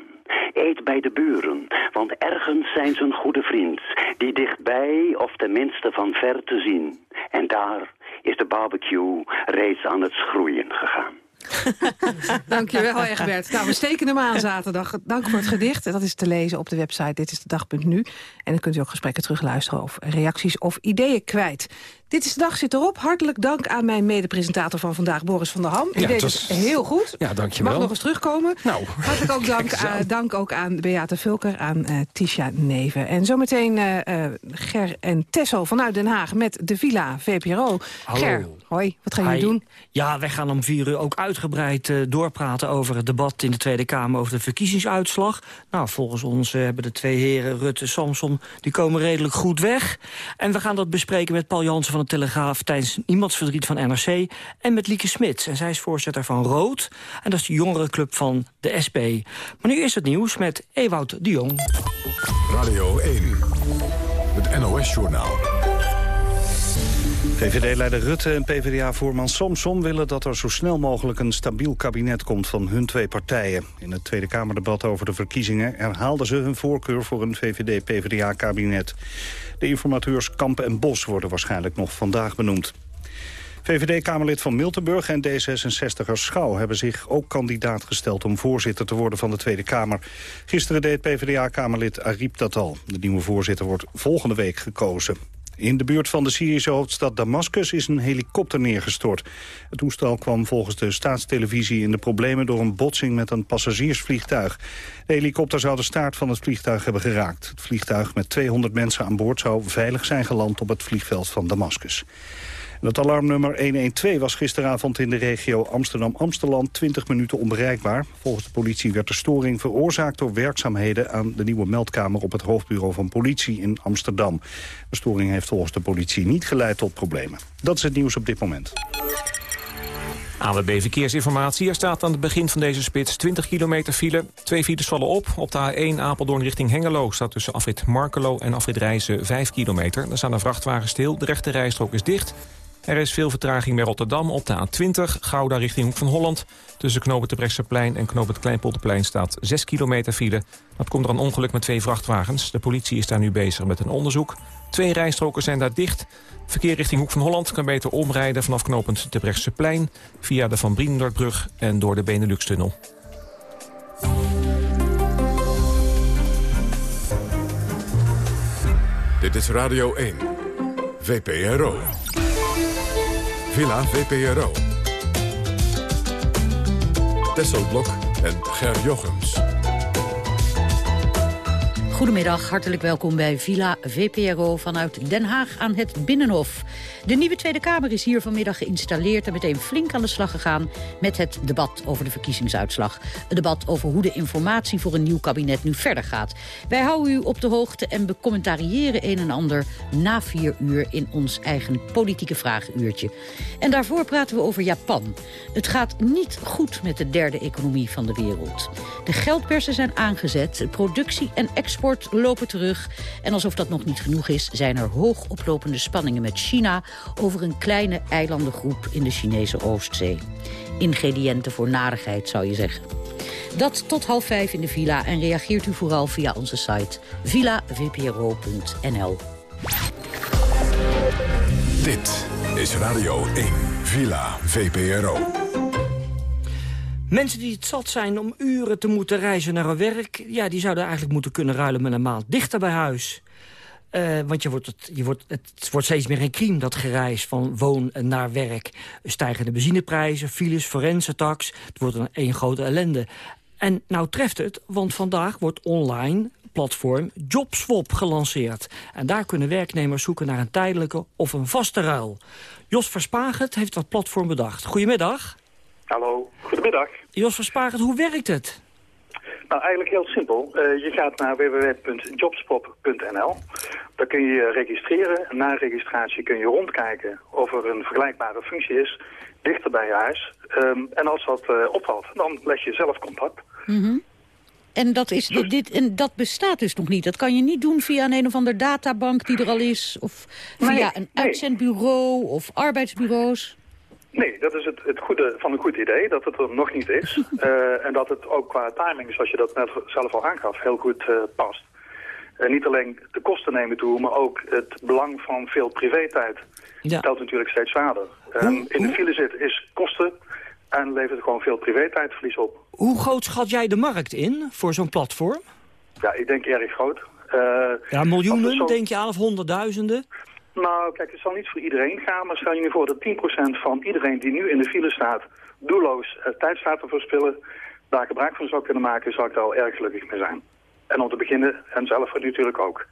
Eet bij de buren, want ergens zijn ze een goede vriend, die dichtbij of tenminste van ver te zien. En daar is de barbecue reeds aan het schroeien gegaan. Dankjewel, Egbert. Nou, we steken hem aan zaterdag. Dank voor het gedicht. Dat is te lezen op de website Dit is de dag.nu. En dan kunt u ook gesprekken terugluisteren of reacties of ideeën kwijt. Dit is de dag zit erop. Hartelijk dank aan mijn mede-presentator van vandaag, Boris van der Ham. U Ja, deed het heel goed. Ja, dankjewel. Mag nog eens terugkomen. Nou, Hartelijk ook dank, aan- dank ook aan Beate Vulker, aan eh, Tisha Neven. En zometeen eh, eh, Ger en Tessel vanuit Den Haag met de Villa VPRO. Hallo. Ger, hoi, wat gaan jullie doen? Ja, wij gaan om vier uur ook uitgebreid eh, doorpraten over het debat in de Tweede Kamer over de verkiezingsuitslag. Nou, volgens ons eh, hebben de twee heren, Rutte en Samson, die komen redelijk goed weg. En we gaan dat bespreken met Paul Jansen van Telegraaf tijdens Niemands Verdriet van NRC en met Lieke Smits. En zij is voorzitter van Rood en dat is de jongerenclub van de SP. Maar nu is het nieuws met Ewout de Jong. Radio 1, het NOS-journaal. VVD-leider Rutte en PvdA-voorman Samson willen dat er zo snel mogelijk een stabiel kabinet komt van hun twee partijen. In het Tweede Kamerdebat over de verkiezingen herhaalden ze hun voorkeur voor een VVD-PvdA-kabinet. De informateurs Kamp en Bos worden waarschijnlijk nog vandaag benoemd. VVD-Kamerlid van Miltenburg en D66er Schouw hebben zich ook kandidaat gesteld om voorzitter te worden van de Tweede Kamer. Gisteren deed PvdA-Kamerlid Ariep dat al. De nieuwe voorzitter wordt volgende week gekozen. In de buurt van de Syrische hoofdstad Damascus is een helikopter neergestort. Het toestel kwam volgens de staatstelevisie in de problemen door een botsing met een passagiersvliegtuig. De helikopter zou de staart van het vliegtuig hebben geraakt. Het vliegtuig met 200 mensen aan boord zou veilig zijn geland op het vliegveld van Damascus. Het alarmnummer 112 was gisteravond in de regio Amsterdam-Amsteland 20 minuten onbereikbaar. Volgens de politie werd de storing veroorzaakt door werkzaamheden aan de nieuwe meldkamer op het hoofdbureau van politie in Amsterdam. De storing heeft volgens de politie niet geleid tot problemen. Dat is het nieuws op dit moment. AWB Verkeersinformatie. Er staat aan het begin van deze spits 20 kilometer file. Twee files vallen op. Op de A1 Apeldoorn richting Hengelo staat tussen afrit Markelo en afrit Rijssen 5 kilometer. Daar staan een vrachtwagen stil. De rechte rijstrook is dicht. Er is veel vertraging bij Rotterdam op de A20. Gouda richting Hoek van Holland. Tussen knoop Brechtseplein en knoop Kleinpolderplein staat 6 kilometer file. Dat komt door een ongeluk met twee vrachtwagens. De politie is daar nu bezig met een onderzoek. Twee rijstroken zijn daar dicht. Verkeer richting Hoek van Holland kan beter omrijden vanaf de Brechtseplein... via de Van Brienendortbrug en door de Benelux-tunnel. Dit is Radio 1, VPRO. Villa VPRO. Tesselblok en Ger Jochems. Goedemiddag, hartelijk welkom bij Villa VPRO vanuit Den Haag aan het Binnenhof. De nieuwe Tweede Kamer is hier vanmiddag geïnstalleerd... en meteen flink aan de slag gegaan met het debat over de verkiezingsuitslag. Een debat over hoe de informatie voor een nieuw kabinet nu verder gaat. Wij houden u op de hoogte en becommentariëren een en ander... na vier uur in ons eigen politieke vragenuurtje. En daarvoor praten we over Japan. Het gaat niet goed met de derde economie van de wereld. De geldpersen zijn aangezet, productie en export lopen terug. En alsof dat nog niet genoeg is, zijn er hoogoplopende spanningen met China... over een kleine eilandengroep in de Chinese Oostzee. Ingrediënten voor narigheid, zou je zeggen. Dat tot half vijf in de villa en reageert u vooral via onze site villavpro.nl. Dit is Radio 1, Villa VPRO. Mensen die het zat zijn om uren te moeten reizen naar hun werk... Ja, die zouden eigenlijk moeten kunnen ruilen met een maand dichter bij huis. Eh, want je wordt het, je wordt, het wordt steeds meer een crime, dat gereis van woon naar werk. Stijgende benzineprijzen, files, forense tax. Het wordt een één grote ellende. En nou treft het, want vandaag wordt online platform JobSwap gelanceerd. En daar kunnen werknemers zoeken naar een tijdelijke of een vaste ruil. Jos Verspagert heeft dat platform bedacht. Goedemiddag. Hallo, goedemiddag. Jos Verspagert, hoe werkt het? Nou, eigenlijk heel simpel. Eh, je gaat naar www.jobspop.nl. Daar kun je je registreren. Na registratie kun je rondkijken of er een vergelijkbare functie is dichter bij je huis. Ehm, en als dat eh, opvalt, dan leg je zelf contact. Mhm. En, dat is, dit, en dat bestaat dus nog niet. Dat kan je niet doen via een een of ander databank die er al is... of via Nee, een nee. uitzendbureau of arbeidsbureaus. Nee, dat is het, het goede van een goed idee, dat het er nog niet is. Eh, en dat het ook qua timing, zoals je dat net zelf al aangaf, heel goed eh, past. eh, niet alleen de kosten nemen toe, maar ook het belang van veel privé-tijd. Ja. telt natuurlijk steeds zwaarder. Ehm, in de file zitten is kosten en levert gewoon veel privé-tijdverlies op. Hoe groot schat jij de markt in voor zo'n platform? Ja, ik denk erg groot. Eh, Ja, miljoenen, zo- denk je aan, of honderdduizenden? Nou, kijk, het zal niet voor iedereen gaan, maar stel je nu voor dat 10% van iedereen die nu in de file staat, doelloos eh, tijd staat te verspillen, daar gebruik van zou kunnen maken, zou ik daar al erg gelukkig mee zijn. En om te beginnen, en zelf natuurlijk ook.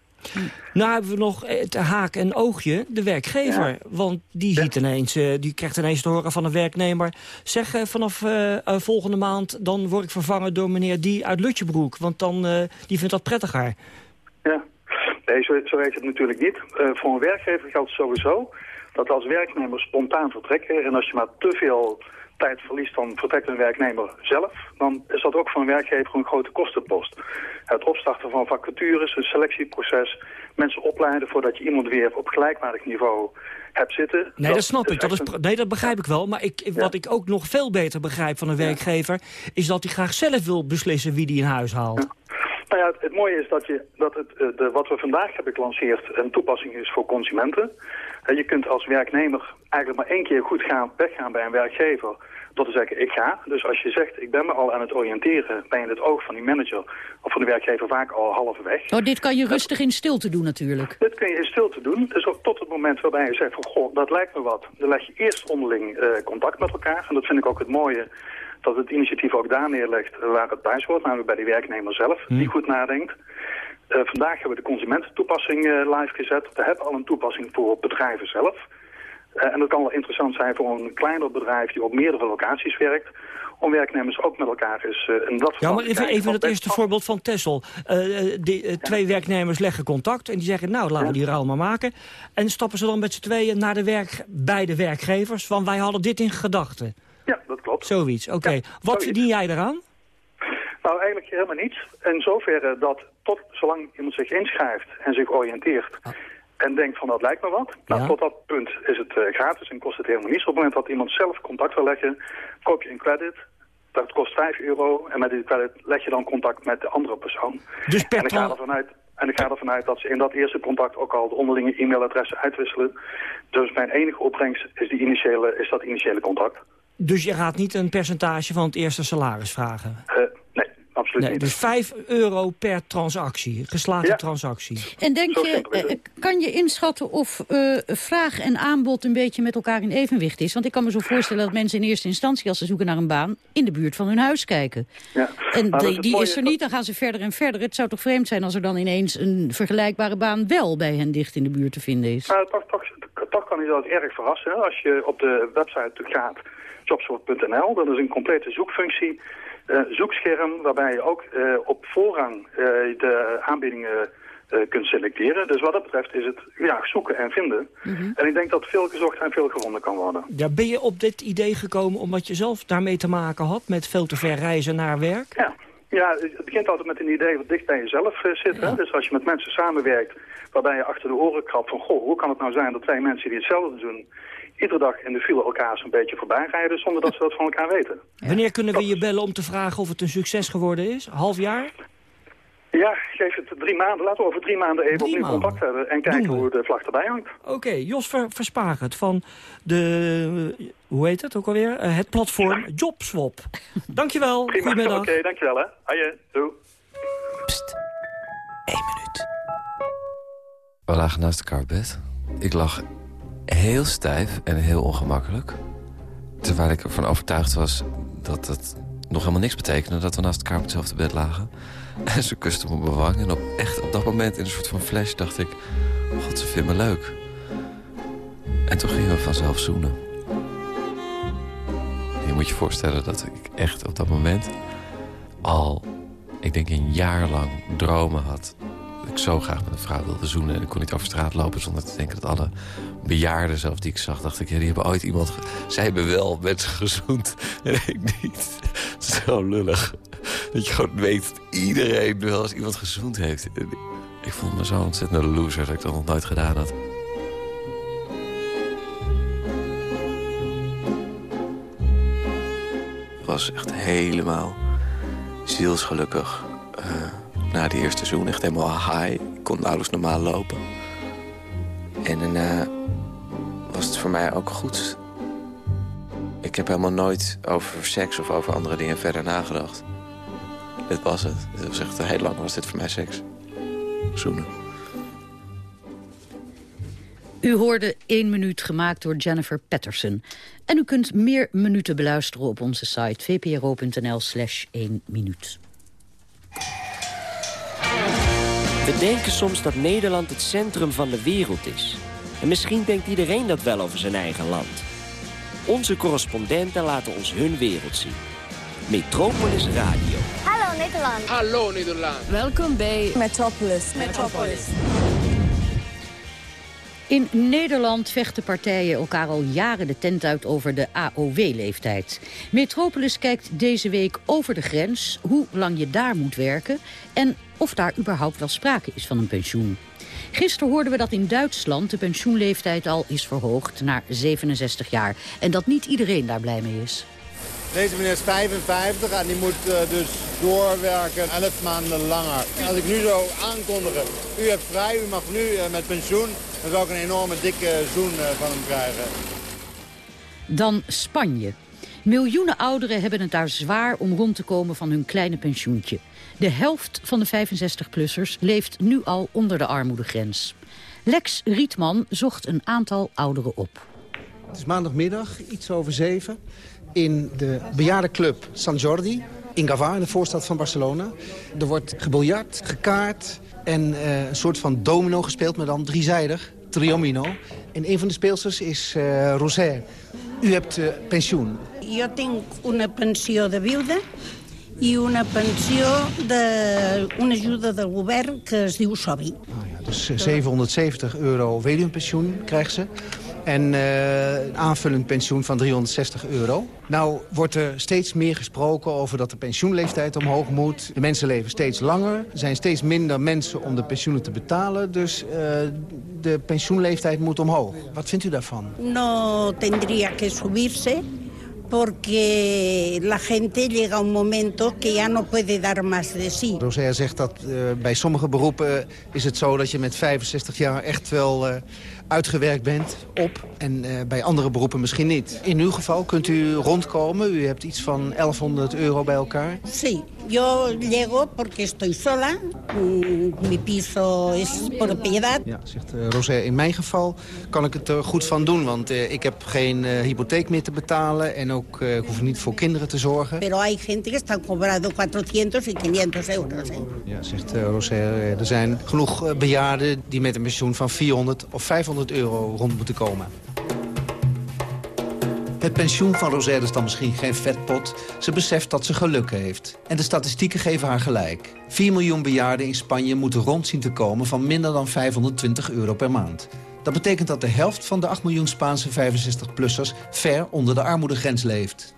Nou hebben we nog het haak en oogje, de werkgever. Want die, ziet ineens, eh, die krijgt ineens te horen van een werknemer... zeg, eh, vanaf volgende maand dan word ik vervangen door meneer die uit Lutjebroek. Want dan, die vindt dat prettiger. Ja, nee, zo, zo werkt het natuurlijk niet. Eh, voor een werkgever geldt sowieso dat als werknemer spontaan vertrekken... en als je maar te veel tijd verliest, dan vertrekt een werknemer zelf... dan is dat ook voor een werkgever een grote kostenpost. Het opstarten van vacatures, een selectieproces... mensen opleiden voordat je iemand weer op gelijkwaardig niveau hebt zitten. Nee, dat, snap ik. Dat is, een- nee, dat begrijp ik wel. Maar ik, wat ik ook nog veel beter begrijp van een werkgever... is dat hij graag zelf wil beslissen wie die in huis haalt. Nou ja, het, mooie is dat, je, dat het, eh, de, wat we vandaag hebben gelanceerd een toepassing is voor consumenten. Eh, je kunt als werknemer eigenlijk maar één keer goed gaan, weggaan bij een werkgever door te zeggen ik ga. Dus als je zegt ik ben me al aan het oriënteren, ben je in het oog van die manager of van de werkgever vaak al halverwege. Oh, dit kan je rustig in stilte doen natuurlijk. Dit kun je in stilte doen. Dus ook tot het moment waarbij je zegt van goh, dat lijkt me wat. Dan leg je eerst onderling eh, contact met elkaar. En dat vind ik ook het mooie dat het initiatief ook daar neerlegt waar het thuis hoort. Namelijk bij die werknemer zelf, die goed nadenkt. Eh, vandaag hebben we de consumententoepassing eh, live gezet. We hebben al een toepassing voor bedrijven zelf. Eh, en dat kan wel interessant zijn voor een kleiner bedrijf die op meerdere locaties werkt. Om werknemers ook met elkaar eens een dat Ja, maar even, even het eerste voorbeeld van Tessel. Die, Twee werknemers leggen contact en die zeggen... nou, laten we die ruil maar maken. En stappen ze dan met z'n tweeën naar de werk, bij de werkgevers... van wij hadden dit in gedachten. Ja, dat klopt. Zoiets, oké. Okay. Ja, Wat verdien jij eraan? Nou, eigenlijk helemaal niets. In zoverre dat tot zolang iemand zich inschrijft en zich oriënteert... en denkt van dat lijkt me wat. Nou, Ja. tot dat punt is het eh, gratis en kost het helemaal niets. Op het moment dat iemand zelf contact wil leggen, koop je een credit. Dat kost 5 euro en met die credit leg je dan contact met de andere persoon. Dus per en ik ga ervan uit, en ik ga ervan uit dat ze in dat eerste contact ook al de onderlinge e-mailadressen uitwisselen. Dus mijn enige opbrengst is, die initiële, is dat initiële contact. Dus je gaat niet een percentage van het eerste salaris vragen? Eh, nee, absoluut Nee, niet. dus 5 euro per transactie, geslaagde Ja. transactie. En denk Zo je, eh, kan je inschatten of eh, vraag en aanbod een beetje met elkaar in evenwicht is? Want ik kan me zo voorstellen dat mensen in eerste instantie, als ze zoeken naar een baan, in de buurt van hun huis kijken. Ja. En Nou, die, die mooie is er niet, dan gaan ze verder en verder. Het zou toch vreemd zijn als er dan ineens een vergelijkbare baan wel bij hen dicht in de buurt te vinden is? Nou, toch, toch, toch kan je dat erg verrassen. Als je op de website gaat, jobsport.nl, dat is een complete zoekfunctie, eh, zoekscherm, waarbij je ook eh, op voorrang eh, de aanbiedingen kunt selecteren. Dus wat dat betreft is het ja, zoeken en vinden. En ik denk dat veel gezocht en veel gevonden kan worden. Ja, ben je op dit idee gekomen omdat je zelf daarmee te maken had... met veel te ver reizen naar werk? Ja. Ja, het begint altijd met een idee wat dicht bij jezelf eh, zit. Hè? Dus als je met mensen samenwerkt waarbij je achter de oren krabt van... goh, hoe kan het nou zijn dat twee mensen die hetzelfde doen... iedere dag in de file elkaar zo'n beetje voorbij rijden... zonder dat ze dat van elkaar weten. Wanneer kunnen we je bellen om te vragen of het een succes geworden is? Half jaar? Ja, geef het drie maanden. Laten we over drie maanden even Drie opnieuw maanden. contact hebben... en kijken hoe de vlag erbij hangt. Oké, Jos Ver Verspagen van de, hoe heet het ook alweer? Eh, het platform Jobswap. Dankjewel, Prima, goedemiddag. oké, dankjewel hè. Hoi, doei. We lagen naast elkaar op bed. Ik lag heel stijf en heel ongemakkelijk. Terwijl ik ervan overtuigd was dat het nog helemaal niks betekende... dat we naast elkaar op hetzelfde bed lagen. En ze kuste me op mijn wang. En op, echt op dat moment in een soort van flash dacht ik... "Oh God, ze vindt me leuk. En toen gingen we vanzelf zoenen. Je moet je voorstellen dat ik echt op dat moment... al, ik denk een jaar lang dromen had ik zo graag met een vrouw wilde zoenen. En ik kon niet over straat lopen zonder te denken dat alle bejaarden zelf die ik zag... dacht ik, ja, die hebben ooit iemand... Zij hebben wel mensen gezoend en ik niet. Zo lullig. Dat je gewoon weet dat iedereen wel eens iemand gezoend heeft. Ik- voelde me zo ontzettend een loser dat ik dat nog nooit gedaan had. Ik was echt helemaal zielsgelukkig. Eh, na die eerste zoen echt helemaal high. Ik kon nauwelijks normaal lopen. En daarna was het voor mij ook goed. Ik heb helemaal nooit over seks of over andere dingen verder nagedacht. Dit was het. Het was echt heel lang was dit voor mij seks. Zoenen. U hoorde 1 minuut gemaakt door Jennifer Patterson. En u kunt meer minuten beluisteren op onze site vpro.nl slash 1 minuut. We denken soms dat Nederland het centrum van de wereld is. En misschien denkt iedereen dat wel over zijn eigen land. Onze correspondenten laten ons hun wereld zien. Metropolis Radio. Hallo Nederland. Hallo Nederland. Welkom bij Metropolis. Metropolis. In Nederland vechten partijen elkaar al jaren de tent uit over de AOW-leeftijd. Metropolis kijkt deze week over de grens, hoe lang je daar moet werken... en of daar überhaupt wel sprake is van een pensioen. Gisteren hoorden we dat in Duitsland de pensioenleeftijd al is verhoogd naar 67 jaar. En dat niet iedereen daar blij mee is. Deze meneer is 55 en die moet uh, dus doorwerken 11 maanden langer. Als ik nu zo aankondigen, u hebt vrij, u mag nu uh, met pensioen... dan zou ik een enorme dikke zoen uh, van hem krijgen. Dan Spanje. Miljoenen ouderen hebben het daar zwaar om rond te komen van hun kleine pensioentje. De helft van de 65-plussers leeft nu al onder de armoedegrens. Lex Rietman zocht een aantal ouderen op. Het is maandagmiddag, iets over zeven, in de bejaardenclub San Jordi... in Gavà, in de voorstad van Barcelona. Er wordt gebiljart, gekaart en uh, een soort van domino gespeeld... maar dan driezijdig, triomino. En een van de speelsters is uh, Rosé. U hebt uh, pensioen. Jo tinc una pensió de viuda i una pensió de una ajuda del govern que es diu SOBI. Ah, ja, dus 770 euro weduwenpensioen krijgt ze. En uh, een aanvullend pensioen van 360 euro. Nou wordt er steeds meer gesproken over dat de pensioenleeftijd omhoog moet. De mensen leven steeds langer. Er zijn steeds minder mensen om de pensioenen te betalen. Dus uh, de pensioenleeftijd moet omhoog. Wat vindt u daarvan? No tendría que subirse porque la gente llega a un momento que ya no puede dar más de sí. Rosair zegt dat uh, bij sommige beroepen is het zo dat je met 65 jaar echt wel uitgewerkt bent op. En uh, bij andere beroepen misschien niet. In uw geval kunt u rondkomen. U hebt iets van 1100 euro bij elkaar. Sí, yo llego porque estoy sola. Mm, mi piso es por piedad. Ja, zegt uh, Rosé. In mijn geval kan ik het er goed van doen. Want uh, ik heb geen uh, hypotheek meer te betalen. En ook ik hoef niet voor kinderen te zorgen. Pero hay gente que está cobrando 400 y 500 euros. Eh. Ja, zegt Rosé. Er zijn genoeg bejaarden die met een pensioen van 400 of 500 euro rond moeten komen. Het pensioen van Rosette is dan misschien geen vetpot. Ze beseft dat ze geluk heeft. En de statistieken geven haar gelijk. 4 miljoen bejaarden in Spanje moeten rond zien te komen... van minder dan 520 euro per maand. Dat betekent dat de helft van de 8 miljoen Spaanse 65-plussers... ver onder de armoedegrens leeft.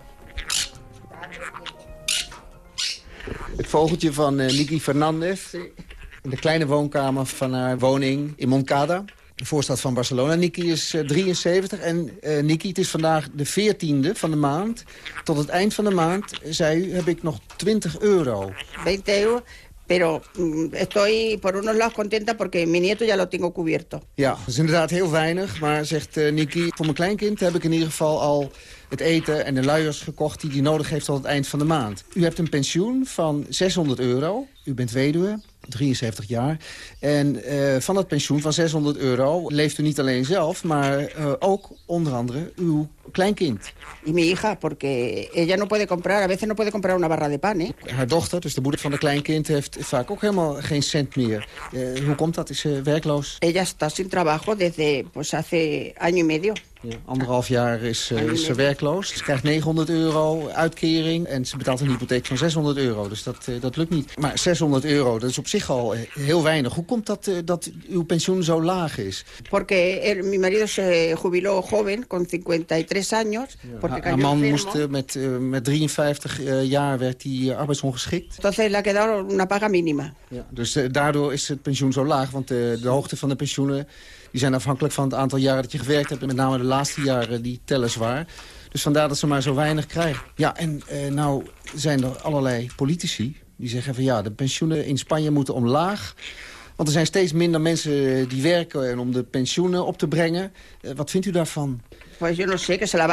Het vogeltje van uh, Niki Fernandez... in de kleine woonkamer van haar woning in Moncada de voorstad van Barcelona. Niki is uh, 73 en uh, Niki, het is vandaag de 14e van de maand. Tot het eind van de maand, zei u, heb ik nog 20 euro. 20 euro, pero mm, estoy por unos lados contenta porque mi nieto ya lo tengo cubierto. Ja, dat is inderdaad heel weinig, maar zegt uh, Niki... voor mijn kleinkind heb ik in ieder geval al het eten en de luiers gekocht... die hij nodig heeft tot het eind van de maand. U hebt een pensioen van 600 euro. U bent weduwe, 73 jaar. En uh, van dat pensioen van 600 euro leeft u niet alleen zelf... maar uh, ook onder andere uw kleinkind. Y mi hija, porque ella no puede comprar, a veces no puede comprar una barra de pan, ¿eh? Haar dochter, dus de moeder van de kleinkind, heeft vaak ook helemaal geen cent meer. Uh, hoe komt dat? Is ze werkloos? Ella está sin trabajo desde pues hace año y medio. Ja, anderhalf jaar is, uh, is ze werkloos. Ze krijgt 900 euro uitkering en ze betaalt een hypotheek van 600 euro. Dus dat, uh, dat lukt niet. Maar 600 euro, dat is op zich al heel weinig. Hoe komt dat uh, dat uw pensioen zo laag is? Porque mi marido se jubiló joven, con 53 años. Ja, haar man moest met, met 53 jaar werd hij arbeidsongeschikt. Entonces le ha quedado una paga mínima. Ja, dus daardoor is het pensioen zo laag, want de hoogte van de pensioenen die zijn afhankelijk van het aantal jaren dat je gewerkt hebt. En met name de laatste jaren, die tellen zwaar. Dus vandaar dat ze maar zo weinig krijgen. Ja, en eh, nou zijn er allerlei politici, Die zeggen van ja, de pensioenen in Spanje moeten omlaag. Want er zijn steeds minder mensen die werken en om de pensioenen op te brengen. Uh, wat vindt u daarvan? Pues yo no sé, que se la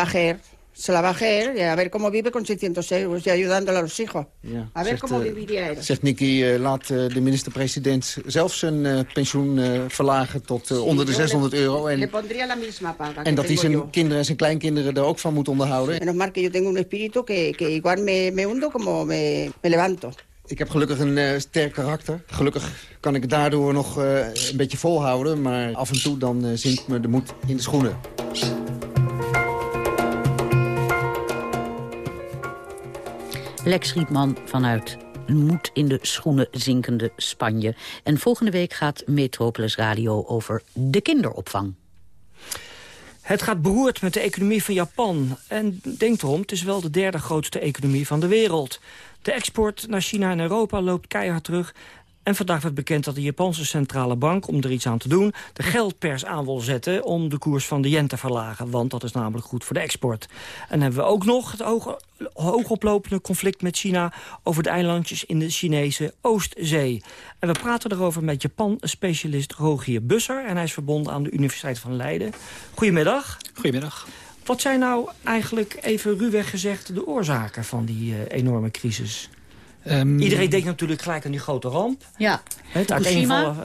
se la baje él y a ver cómo vive con 600 euros y ayudándole a los hijos. Ja, a ver cómo viviría él. Zegt Nicky, uh, laat uh, de minister-president zelf zijn pensioen verlagen tot sí, onder de 600 euro. En, le pondría la misma paga en dat hij zijn yo. kinderen en zijn kleinkinderen er ook van moet onderhouden. Menos mal que yo tengo un espíritu que, que igual me, me hundo como me, me levanto. Ik heb gelukkig een uh, sterk karakter. Gelukkig kan ik daardoor nog uh, een beetje volhouden. Maar af en toe dan uh, zinkt me de moed in de schoenen. Lex Rietman vanuit moed in de schoenen zinkende Spanje. En volgende week gaat Metropolis Radio over de kinderopvang. Het gaat beroerd met de economie van Japan. En denk erom, het is wel de derde grootste economie van de wereld. De export naar China en Europa loopt keihard terug. En vandaag werd bekend dat de Japanse centrale bank, om er iets aan te doen... de geldpers aan wil zetten om de koers van de yen te verlagen. Want dat is namelijk goed voor de export. En dan hebben we ook nog het hoog, hoogoplopende conflict met China... over de eilandjes in de Chinese Oostzee. En we praten erover met Japan-specialist Rogier Busser. En hij is verbonden aan de Universiteit van Leiden. Goedemiddag. Goedemiddag. Wat zijn nou eigenlijk, even ruwweg gezegd... de oorzaken van die uh, enorme crisis? Um, Iedereen denkt natuurlijk gelijk aan die grote ramp. Ja, het Fukushima.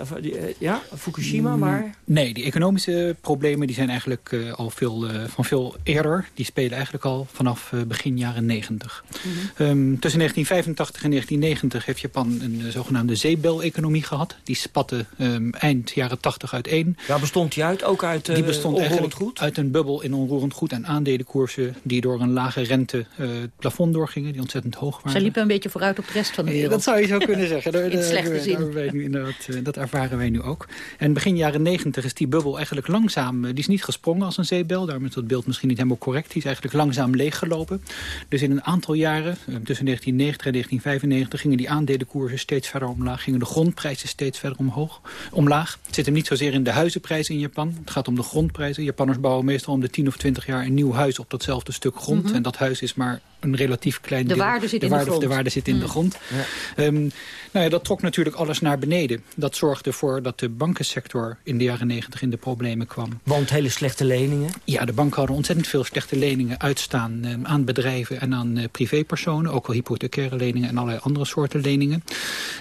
ja, Fukushima, maar... Nee, die economische problemen die zijn eigenlijk uh, al veel, uh, van veel eerder. Die spelen eigenlijk al vanaf uh, begin jaren 90. Mm -hmm. um, tussen 1985 en 1990 heeft Japan een zogenaamde zeebel-economie gehad. Die spatte um, eind jaren 80 uiteen. Waar bestond die uit? Ook uit die bestond onroerend goed? uit een bubbel in onroerend goed en aandelenkoersen... die door een lage rente het plafond doorgingen, die ontzettend hoog waren. Zij liepen een beetje vooruit op de rest van de wereld. Dat zou je zo kunnen zeggen. Daar, in slechte zin. Daar nu inderdaad, dat ervaren wij nu ook. En begin jaren 90 is die bubbel eigenlijk langzaam... die is niet gesprongen als een zeebel. Daarom is dat beeld misschien niet helemaal correct. Die is eigenlijk langzaam leeggelopen. Dus in een aantal jaren, tussen 1990 en 1995... gingen die aandelenkoersen steeds verder omlaag. Gingen de grondprijzen steeds verder omhoog, omlaag. Het zit hem niet zozeer in de huizenprijzen in Japan. Het gaat om de grondprijzen. Japanners bouwen meestal om de 10 of 20 jaar... een nieuw huis op datzelfde stuk grond. Mm -hmm. En dat huis is maar een relatief klein de deel. Waarde zit de, in waarde, de, grond. de waarde zit in mm. de grond. Ja. Um, nou ja, dat trok natuurlijk alles naar beneden. Dat zorgde ervoor dat de bankensector in de jaren negentig in de problemen kwam. Want hele slechte leningen? Ja, de banken hadden ontzettend veel slechte leningen uitstaan um, aan bedrijven en aan uh, privépersonen. Ook wel hypothecaire leningen en allerlei andere soorten leningen.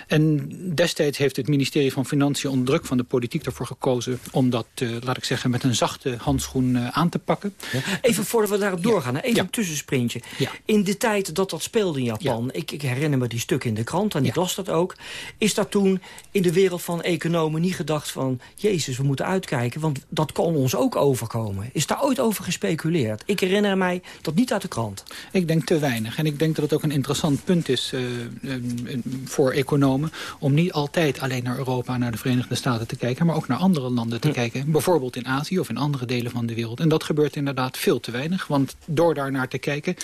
En destijds heeft het ministerie van Financiën onder druk van de politiek ervoor gekozen om dat, uh, laat ik zeggen, met een zachte handschoen uh, aan te pakken. Ja. Even voordat we daarop doorgaan, even ja. een tussensprintje. Ja. In de tijd dat dat speelde in Japan, ik, ik, herinner me die stukken in de krant en ik las dat ook. Is dat toen in de wereld van economen niet gedacht van... Jezus, we moeten uitkijken, want dat kan ons ook overkomen. Is daar ooit over gespeculeerd? Ik herinner mij dat niet uit de krant. Ik denk te weinig. En ik denk dat het ook een interessant punt is uh, uh, voor economen... om niet altijd alleen naar Europa, naar de Verenigde Staten te kijken... maar ook naar andere landen te hm. kijken. Bijvoorbeeld in Azië of in andere delen van de wereld. En dat gebeurt inderdaad veel te weinig. Want door daar naar te kijken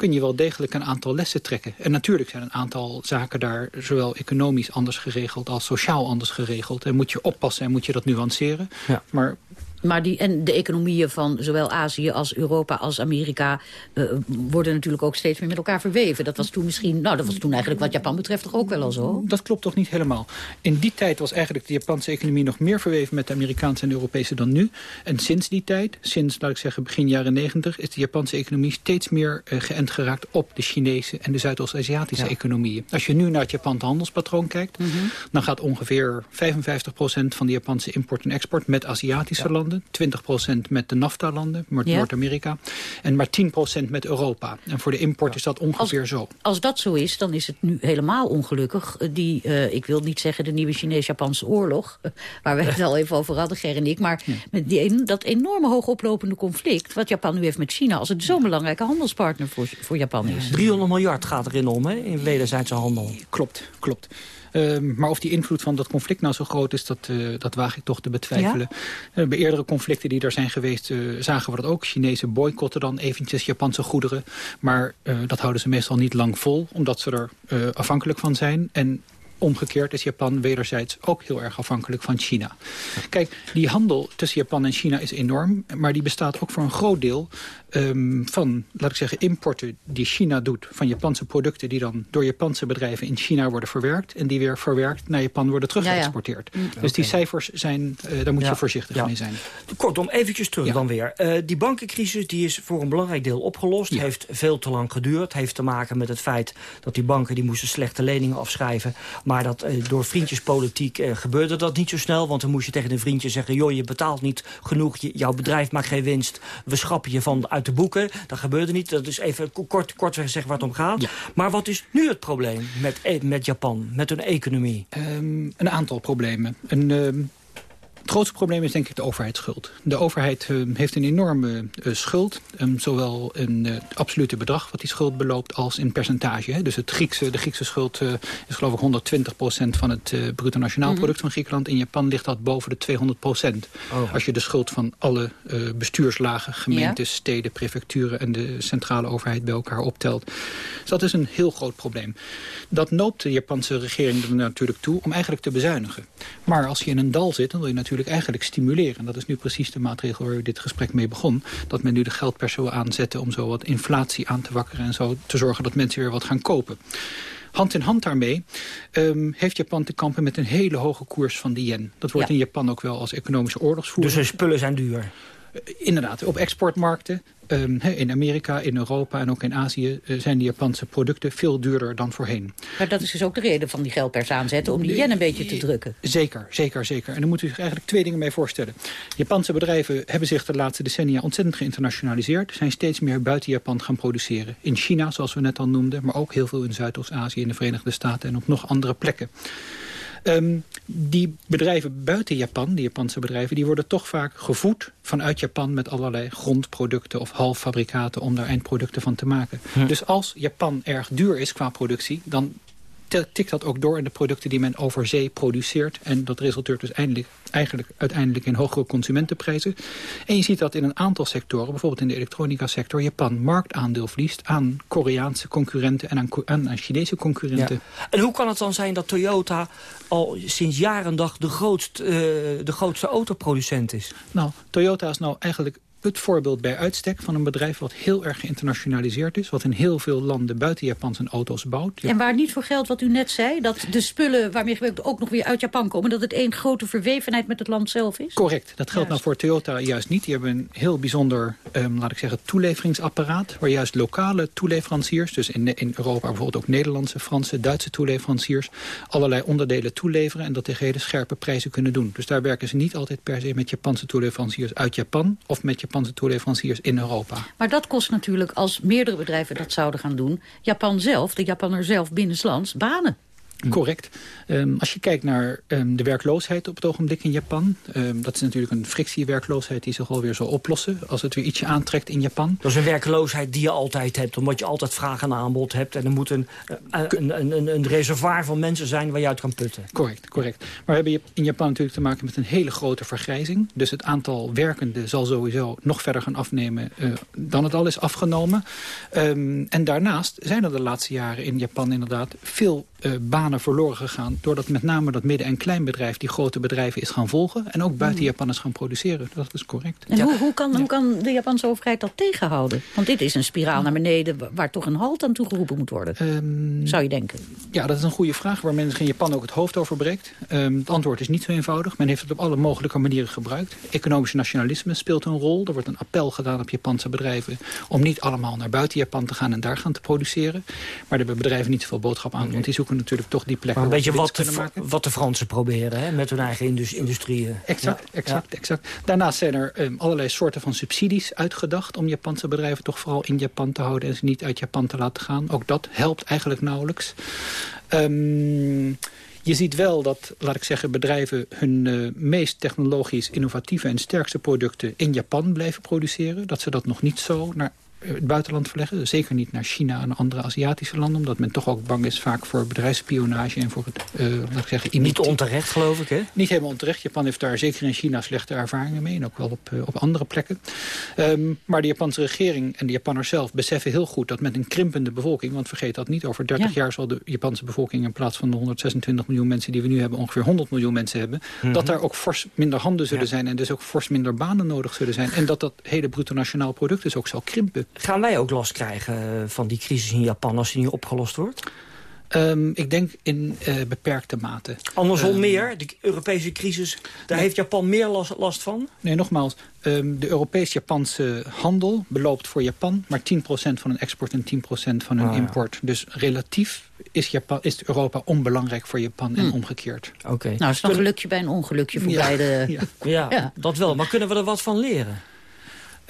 kun je wel degelijk een aantal lessen trekken. En natuurlijk zijn een aantal zaken daar zowel economisch anders geregeld als sociaal anders geregeld. En moet je oppassen en moet je dat nuanceren. Ja. Maar maar die, en de economieën van zowel Azië als Europa als Amerika... Uh, worden natuurlijk ook steeds meer met elkaar verweven. Dat was toen misschien, nou dat was toen eigenlijk wat Japan betreft toch ook wel al zo? Dat klopt toch niet helemaal. In die tijd was eigenlijk de Japanse economie nog meer verweven... met de Amerikaanse en de Europese dan nu. En sinds die tijd, sinds laat ik zeggen begin jaren negentig... is de Japanse economie steeds meer uh, geënt geraakt op de Chinese... en de Zuidoost-Aziatische ja. economieën. Als je nu naar het Japanse handelspatroon kijkt... Mm -hmm. dan gaat ongeveer 55% van de Japanse import en export met Aziatische ja. landen 20% met de NAFTA-landen, met ja. Noord-Amerika. En maar 10% met Europa. En voor de import ja. is dat ongeveer als, zo. Als dat zo is, dan is het nu helemaal ongelukkig. Die, uh, ik wil niet zeggen de nieuwe Chinees-Japanse oorlog... waar we het al even over hadden, Ger en ik... maar ja. met die, dat enorme hoog oplopende conflict... wat Japan nu heeft met China... als het zo'n belangrijke handelspartner voor, voor Japan is. 300 miljard gaat erin om, hè, in wederzijdse handel. Klopt, klopt. Uh, maar of die invloed van dat conflict nou zo groot is, dat, uh, dat waag ik toch te betwijfelen. Ja? Uh, bij eerdere conflicten die er zijn geweest, zagen we dat ook. Chinezen boycotten dan eventjes Japanse goederen. Maar dat houden ze meestal niet lang vol, omdat ze er afhankelijk van zijn. En omgekeerd is Japan wederzijds ook heel erg afhankelijk van China. Kijk, die handel tussen Japan en China is enorm, maar die bestaat ook voor een groot deel um, van, laat ik zeggen, importen die China doet van Japanse producten die dan door Japanse bedrijven in China worden verwerkt en die weer verwerkt naar Japan worden teruggeëxporteerd. Ja, ja. Dus die cijfers zijn, uh, daar moet je voorzichtig mee zijn. Kortom, eventjes terug dan weer. Uh, die bankencrisis die is voor een belangrijk deel opgelost. Heeft veel te lang geduurd. Heeft te maken met het feit dat die banken die moesten slechte leningen afschrijven. Maar dat uh, door vriendjespolitiek gebeurde dat niet zo snel. Want dan moest je tegen een vriendje zeggen... joh, je betaalt niet genoeg, je, jouw bedrijf maakt geen winst. We schrappen je van uit de boeken. Dat gebeurde niet. Dat is even kort, kort zeggen waar het om gaat. Maar wat is nu het probleem met, e- met Japan, met hun economie? Um, een aantal problemen. Een, um, het grootste probleem is denk ik de overheidsschuld. De overheid uh, heeft een enorme uh, schuld. Um, zowel een uh, absolute bedrag wat die schuld beloopt als in percentage. Hè. Dus het Griekse, de Griekse schuld is geloof ik 120% van het bruto nationaal product mm -hmm. van Griekenland. In Japan ligt dat boven de 200 oh. Als je de schuld van alle bestuurslagen, gemeentes, ja. steden, prefecturen en de centrale overheid bij elkaar optelt. Dus dat is een heel groot probleem. Dat noopt de Japanse regering er natuurlijk toe om eigenlijk te bezuinigen. Maar als je in een dal zit, dan wil je natuurlijk eigenlijk stimuleren. En dat is nu precies de maatregel waar u dit gesprek mee begon. Dat men nu de geldpers wil aanzetten om zo wat inflatie aan te wakkeren... en zo te zorgen dat mensen weer wat gaan kopen. Hand in hand daarmee um, heeft Japan te kampen met een hele hoge koers van de yen. Dat wordt ja. in Japan ook wel als economische oorlogsvoering. Dus de spullen zijn duur? Inderdaad, op exportmarkten Um, in Amerika, in Europa en ook in Azië uh, zijn de Japanse producten veel duurder dan voorheen. Maar dat is dus ook de reden van die geldpers aanzetten, om die yen een beetje te drukken. Zeker, zeker, zeker. En dan moet u zich eigenlijk twee dingen mee voorstellen. Japanse bedrijven hebben zich de laatste decennia ontzettend geïnternationaliseerd. Zijn steeds meer buiten Japan gaan produceren. In China, zoals we net al noemden, maar ook heel veel in Zuidoost-Azië, in de Verenigde Staten en op nog andere plekken. Um, die bedrijven buiten Japan, die Japanse bedrijven... die worden toch vaak gevoed vanuit Japan... met allerlei grondproducten of halffabrikaten... om daar eindproducten van te maken. Hm. Dus als Japan erg duur is qua productie... dan tikt dat ook door in de producten die men over zee produceert. En dat resulteert dus eindelijk, eigenlijk uiteindelijk in hogere consumentenprijzen. En je ziet dat in een aantal sectoren, bijvoorbeeld in de elektronica sector... Japan marktaandeel verliest aan Koreaanse concurrenten en aan, aan, aan Chinese concurrenten. Ja. En hoe kan het dan zijn dat Toyota al sinds jaren dag de, grootst, uh, de grootste autoproducent is? Nou, Toyota is nou eigenlijk het voorbeeld bij uitstek van een bedrijf wat heel erg geïnternationaliseerd is. Wat in heel veel landen buiten Japan zijn auto's bouwt. En waar niet voor geldt wat u net zei, dat de spullen waarmee gewerkt ook nog weer uit Japan komen. Dat het één grote verwevenheid met het land zelf is? Correct. Dat geldt nou voor Toyota juist niet. Die hebben een heel bijzonder, um, laat ik zeggen, toeleveringsapparaat. Waar juist lokale toeleveranciers, dus in, in Europa bijvoorbeeld ook Nederlandse, Franse, Duitse toeleveranciers, allerlei onderdelen toeleveren en dat tegen hele scherpe prijzen kunnen doen. Dus daar werken ze niet altijd per se met Japanse toeleveranciers uit Japan of met Japanse toeleveranciers in Europa. Maar dat kost natuurlijk, als meerdere bedrijven dat zouden gaan doen... Japan zelf, de Japaner zelf binnenlands, banen. Correct. Um, als je kijkt naar um, de werkloosheid op het ogenblik in Japan... Um, dat is natuurlijk een frictiewerkloosheid die zich alweer zal oplossen... als het weer ietsje aantrekt in Japan. Dat is een werkloosheid die je altijd hebt... omdat je altijd vraag en aanbod hebt... en er moet een, een, een, een, reservoir van mensen zijn waar je uit kan putten. Correct, correct. Maar we hebben in Japan natuurlijk te maken met een hele grote vergrijzing. Dus het aantal werkenden zal sowieso nog verder gaan afnemen... Uh, dan het al is afgenomen. en daarnaast zijn er de laatste jaren in Japan inderdaad... veel uh, banen verloren gegaan... doordat met name dat midden- en kleinbedrijf die grote bedrijven is gaan volgen... en ook buiten hmm. Japan is gaan produceren. Dat is correct. En hoe, hoe, kan, hoe kan de Japanse overheid dat tegenhouden? Want dit is een spiraal naar beneden waar toch een halt aan toegeroepen moet worden. Um, zou je denken? Ja, dat is een goede vraag waar men zich in Japan ook het hoofd over breekt. Um, het antwoord is niet zo eenvoudig. Men heeft het op alle mogelijke manieren gebruikt. Economisch nationalisme speelt een rol. Er wordt een appel gedaan op Japanse bedrijven... om niet allemaal naar buiten Japan te gaan en daar gaan te produceren. Maar daar hebben bedrijven niet zoveel boodschap aan. Want die zoeken natuurlijk toch die plekken maar een beetje wat de, wat de Fransen proberen hè, met hun eigen industrieën. Exact, ja. exact, exact. Daarnaast zijn er um, allerlei soorten van subsidies uitgedacht... om Japanse bedrijven toch vooral in Japan te houden... en ze niet uit Japan te laten gaan. Ook dat helpt eigenlijk nauwelijks. Um, je ziet wel dat, laat ik zeggen, bedrijven hun uh, meest technologisch innovatieve en sterkste producten in Japan blijven produceren. Dat ze dat nog niet zo naar het buitenland verleggen. Zeker niet naar China en andere Aziatische landen. Omdat men toch ook bang is vaak voor bedrijfsspionage en voor het, uh, laat ik zeggen... Niet onterecht, geloof ik, hè? Niet helemaal onterecht. Japan heeft daar zeker in China slechte ervaringen mee. En ook wel op, op andere plekken. Um, maar de Japanse regering en de Japanners zelf beseffen heel goed... dat met een krimpende bevolking, want vergeet dat niet... over 30 jaar zal de Japanse bevolking in plaats van de 126 miljoen mensen... die we nu hebben, ongeveer 100 miljoen mensen hebben... Mhm. dat daar ook fors minder handen zullen zijn... en dus ook fors minder banen nodig zullen zijn. En dat dat hele bruto nationaal product dus ook zal krimpen. Gaan wij ook last krijgen eh, van die crisis in Japan als die niet opgelost wordt? Um, ik denk in uh, beperkte mate. Andersom um, meer? De Europese crisis, daar nee. heeft Japan meer last, last, van? Nee, nogmaals. Um, de Europees-Japanse handel beloopt voor Japan... maar 10% van hun export en 10% van hun Ah, import. Dus relatief is, Japan, is Europa onbelangrijk voor Japan en omgekeerd. Oké. Nou, het is een gelukje bij een ongelukje voor Ja, beide. ja. Ja, Ja. dat wel. Maar kunnen we er wat van leren?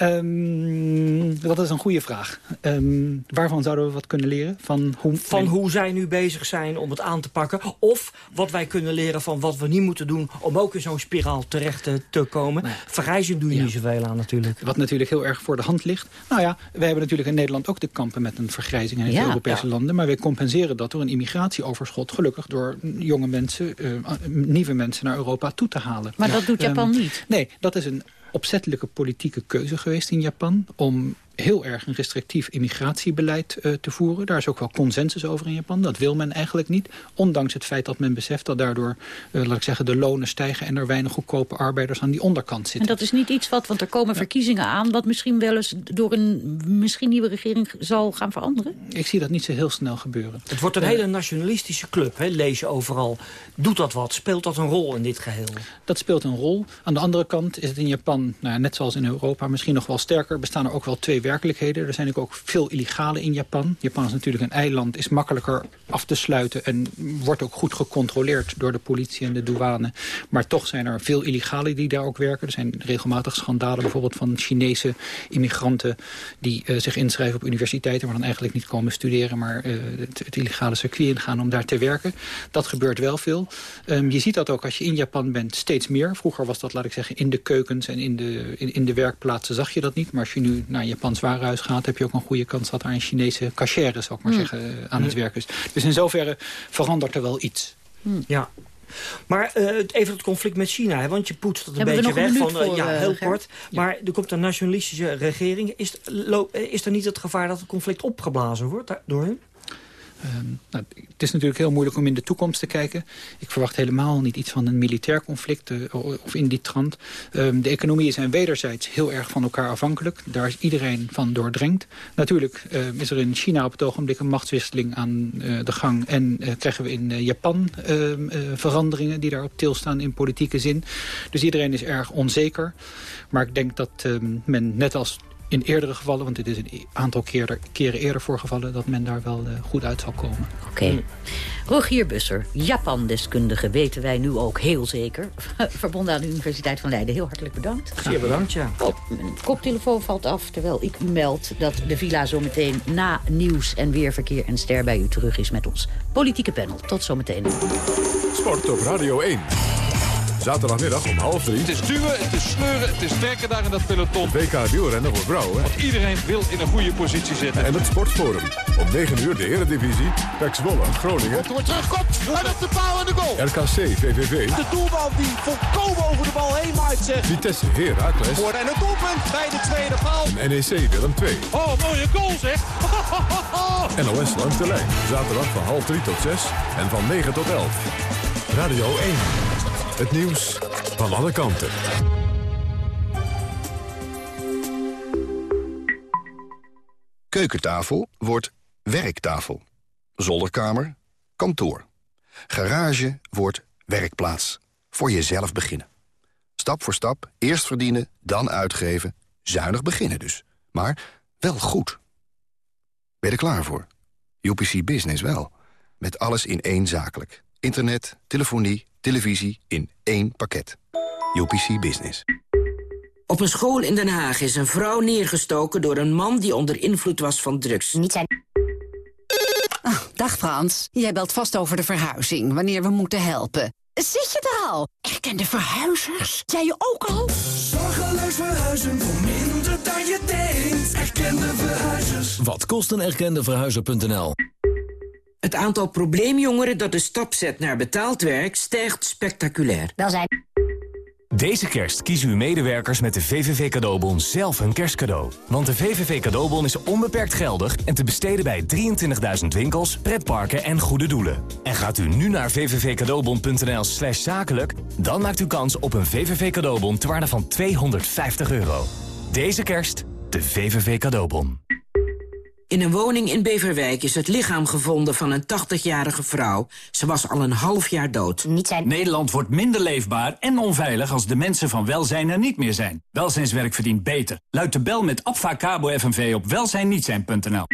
Ehm, dat is een goede vraag. Ehm, waarvan zouden we wat kunnen leren? Van hoe, Van hoe zij nu bezig zijn om het aan te pakken. Of wat wij kunnen leren van wat we niet moeten doen... om ook in zo'n spiraal terecht te, te komen. Vergrijzing doe je niet zoveel aan natuurlijk. Wat natuurlijk heel erg voor de hand ligt. Nou ja, we hebben natuurlijk in Nederland ook te kampen met een vergrijzing in Ja. Europese Ja. landen. Maar we compenseren dat door een immigratieoverschot. Gelukkig door jonge mensen, eh, nieuwe mensen naar Europa toe te halen. Maar dat doet Japan Ehm, niet. Nee, dat is een opzettelijke politieke keuze geweest in Japan... om heel erg een restrictief immigratiebeleid eh, te voeren. Daar is ook wel consensus over in Japan. Dat wil men eigenlijk niet. Ondanks het feit dat men beseft dat daardoor eh, laat ik zeggen, de lonen stijgen... en er weinig goedkope arbeiders aan die onderkant En zitten. dat is niet iets wat, want er komen verkiezingen aan... wat misschien wel eens door een misschien nieuwe regering zal gaan veranderen? Ik zie dat niet zo heel snel gebeuren. Het wordt een hele nationalistische club, hè, lees je overal. Doet dat wat? Speelt dat een rol in dit geheel? Dat speelt een rol. Aan de andere kant is het in Japan, nou ja, net zoals in Europa, misschien nog wel sterker. Bestaan er ook wel twee werkelijkheden. Er zijn ook veel illegale in Japan. Japan is natuurlijk een eiland, is makkelijker af te sluiten... en wordt ook goed gecontroleerd door de politie en de douane. Maar toch zijn er veel illegalen die daar ook werken. Er zijn regelmatig schandalen bijvoorbeeld van Chinese immigranten... die eh, zich inschrijven op universiteiten, maar dan eigenlijk niet komen studeren... maar eh, het, illegale circuit ingaan om daar te werken. Dat gebeurt wel veel. Ehm, je ziet dat ook als je in Japan bent steeds meer. Vroeger was dat, laat ik zeggen, in de keukens en in de, in, in de werkplaatsen zag je dat niet. Maar als je nu naar een Japans warenhuis gaat... heb je ook een goede kans dat daar een Chinese cashier, zou ik maar Hmm. zeggen, eh, aan het werk is. Dus in zoverre verandert er wel iets. Ja. Maar eh, even het conflict met China, hè, want je poetst dat een Hebben we beetje een weg. minuut Van, eh, voor, ja, heel kort. Maar er komt een nationalistische regering. Is, lo- is er niet het gevaar dat het conflict opgeblazen wordt door hen? Ehm, nou, het is natuurlijk heel moeilijk om in de toekomst te kijken. Ik verwacht helemaal niet iets van een militair conflict eh, of in die trant. Ehm, de economieën zijn wederzijds heel erg van elkaar afhankelijk. Daar is iedereen van doordrenkt. Natuurlijk ehm, is er in China op het ogenblik een machtswisseling aan eh, de gang. En eh, krijgen we in Japan veranderingen die daarop tilstaan in politieke zin. Dus iedereen is erg onzeker. Maar ik denk dat men net als in eerdere gevallen, want dit is een aantal keren, keren eerder voorgevallen... dat men daar wel eh, goed uit zal komen. Oké. Rogier Busser, Japan-deskundige, weten wij nu ook heel zeker. Verbonden aan de Universiteit van Leiden. Heel hartelijk bedankt. Zeer bedankt, ja. Op, mijn koptelefoon valt af, terwijl ik u meld dat de villa zometeen na nieuws en weerverkeer en ster bij u terug is met ons politieke panel. Tot zometeen. Sport op Radio 1. Zaterdagmiddag om half drie. Het is duwen, het is sleuren, het is trekken daar in dat peloton. WK wielrennen voor vrouwen. Want iedereen wil in een goede positie zitten. En het Sportforum. Om 9 uur de Eredivisie. PEC Zwolle, Groningen. Door terugkomt en op de paal en de goal. RKC, VVV. De doelman die volkomen over de bal heen maakt zegt. Vitesse, Heracles. Voor en het doelpunt bij de tweede paal. En NEC, Willem 2. Oh, mooie goal zeg. NOS langs de lijn. Zaterdag van half drie tot zes. En van 9 tot 11. Radio 1. Het nieuws van alle kanten. Keukentafel wordt werktafel. Zolderkamer, kantoor. Garage wordt werkplaats. Voor jezelf beginnen. Stap voor stap, eerst verdienen, dan uitgeven. Zuinig beginnen dus. Maar wel goed. Ben je er klaar voor? UPC Business wel. Met alles in één zakelijk. Internet, telefonie, televisie in één pakket. UPC Business. Op een school in Den Haag is een vrouw neergestoken door een man die onder invloed was van drugs. Niet zijn... Ah, dag Frans, jij belt vast over de verhuizing, wanneer we moeten helpen. Zit je er al? Erkende verhuizers? Jij je ook al? Zorgeloos Zorgeloos verhuizen voor minder dan je denkt. Erkende verhuizers. Wat kost een erkende verhuizer.nl? Het aantal probleemjongeren dat de stap zet naar betaald werk stijgt spectaculair. Welzijn. Deze kerst kiezen uw medewerkers met de VVV Cadeaubon zelf een kerstcadeau. Want de VVV Cadeaubon is onbeperkt geldig en te besteden bij 23.000 winkels, pretparken en goede doelen. En gaat u nu naar vvvcadeaubon.nl slash zakelijk... dan maakt u kans op een VVV Cadeaubon ter waarde van 250 euro. Deze kerst de VVV Cadeaubon. In een woning in Beverwijk is het lichaam gevonden van een 80-jarige vrouw. Ze was al een half jaar dood. Nederland wordt minder leefbaar en onveilig als de mensen van welzijn er niet meer zijn. Welzijnswerk verdient beter. Luid de bel met Abfacabo FNV op welzijnnietzijn.nl.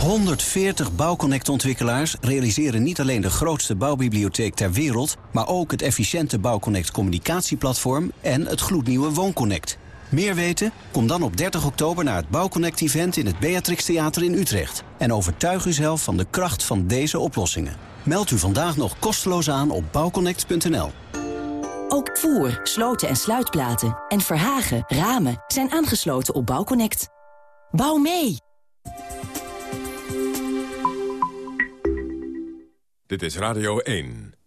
140 Bouwconnect-ontwikkelaars realiseren niet alleen de grootste bouwbibliotheek ter wereld... maar ook het efficiënte Bouwconnect communicatieplatform en het gloednieuwe WoonConnect. Meer weten? Kom dan op 30 oktober naar het Bouwconnect-event in het Beatrix Theater in Utrecht. En overtuig uzelf van de kracht van deze oplossingen. Meld u vandaag nog kosteloos aan op bouwconnect.nl. Ook voer, sloten en sluitplaten en verhagen, ramen zijn aangesloten op Bouwconnect. Bouw mee! Dit is Radio 1.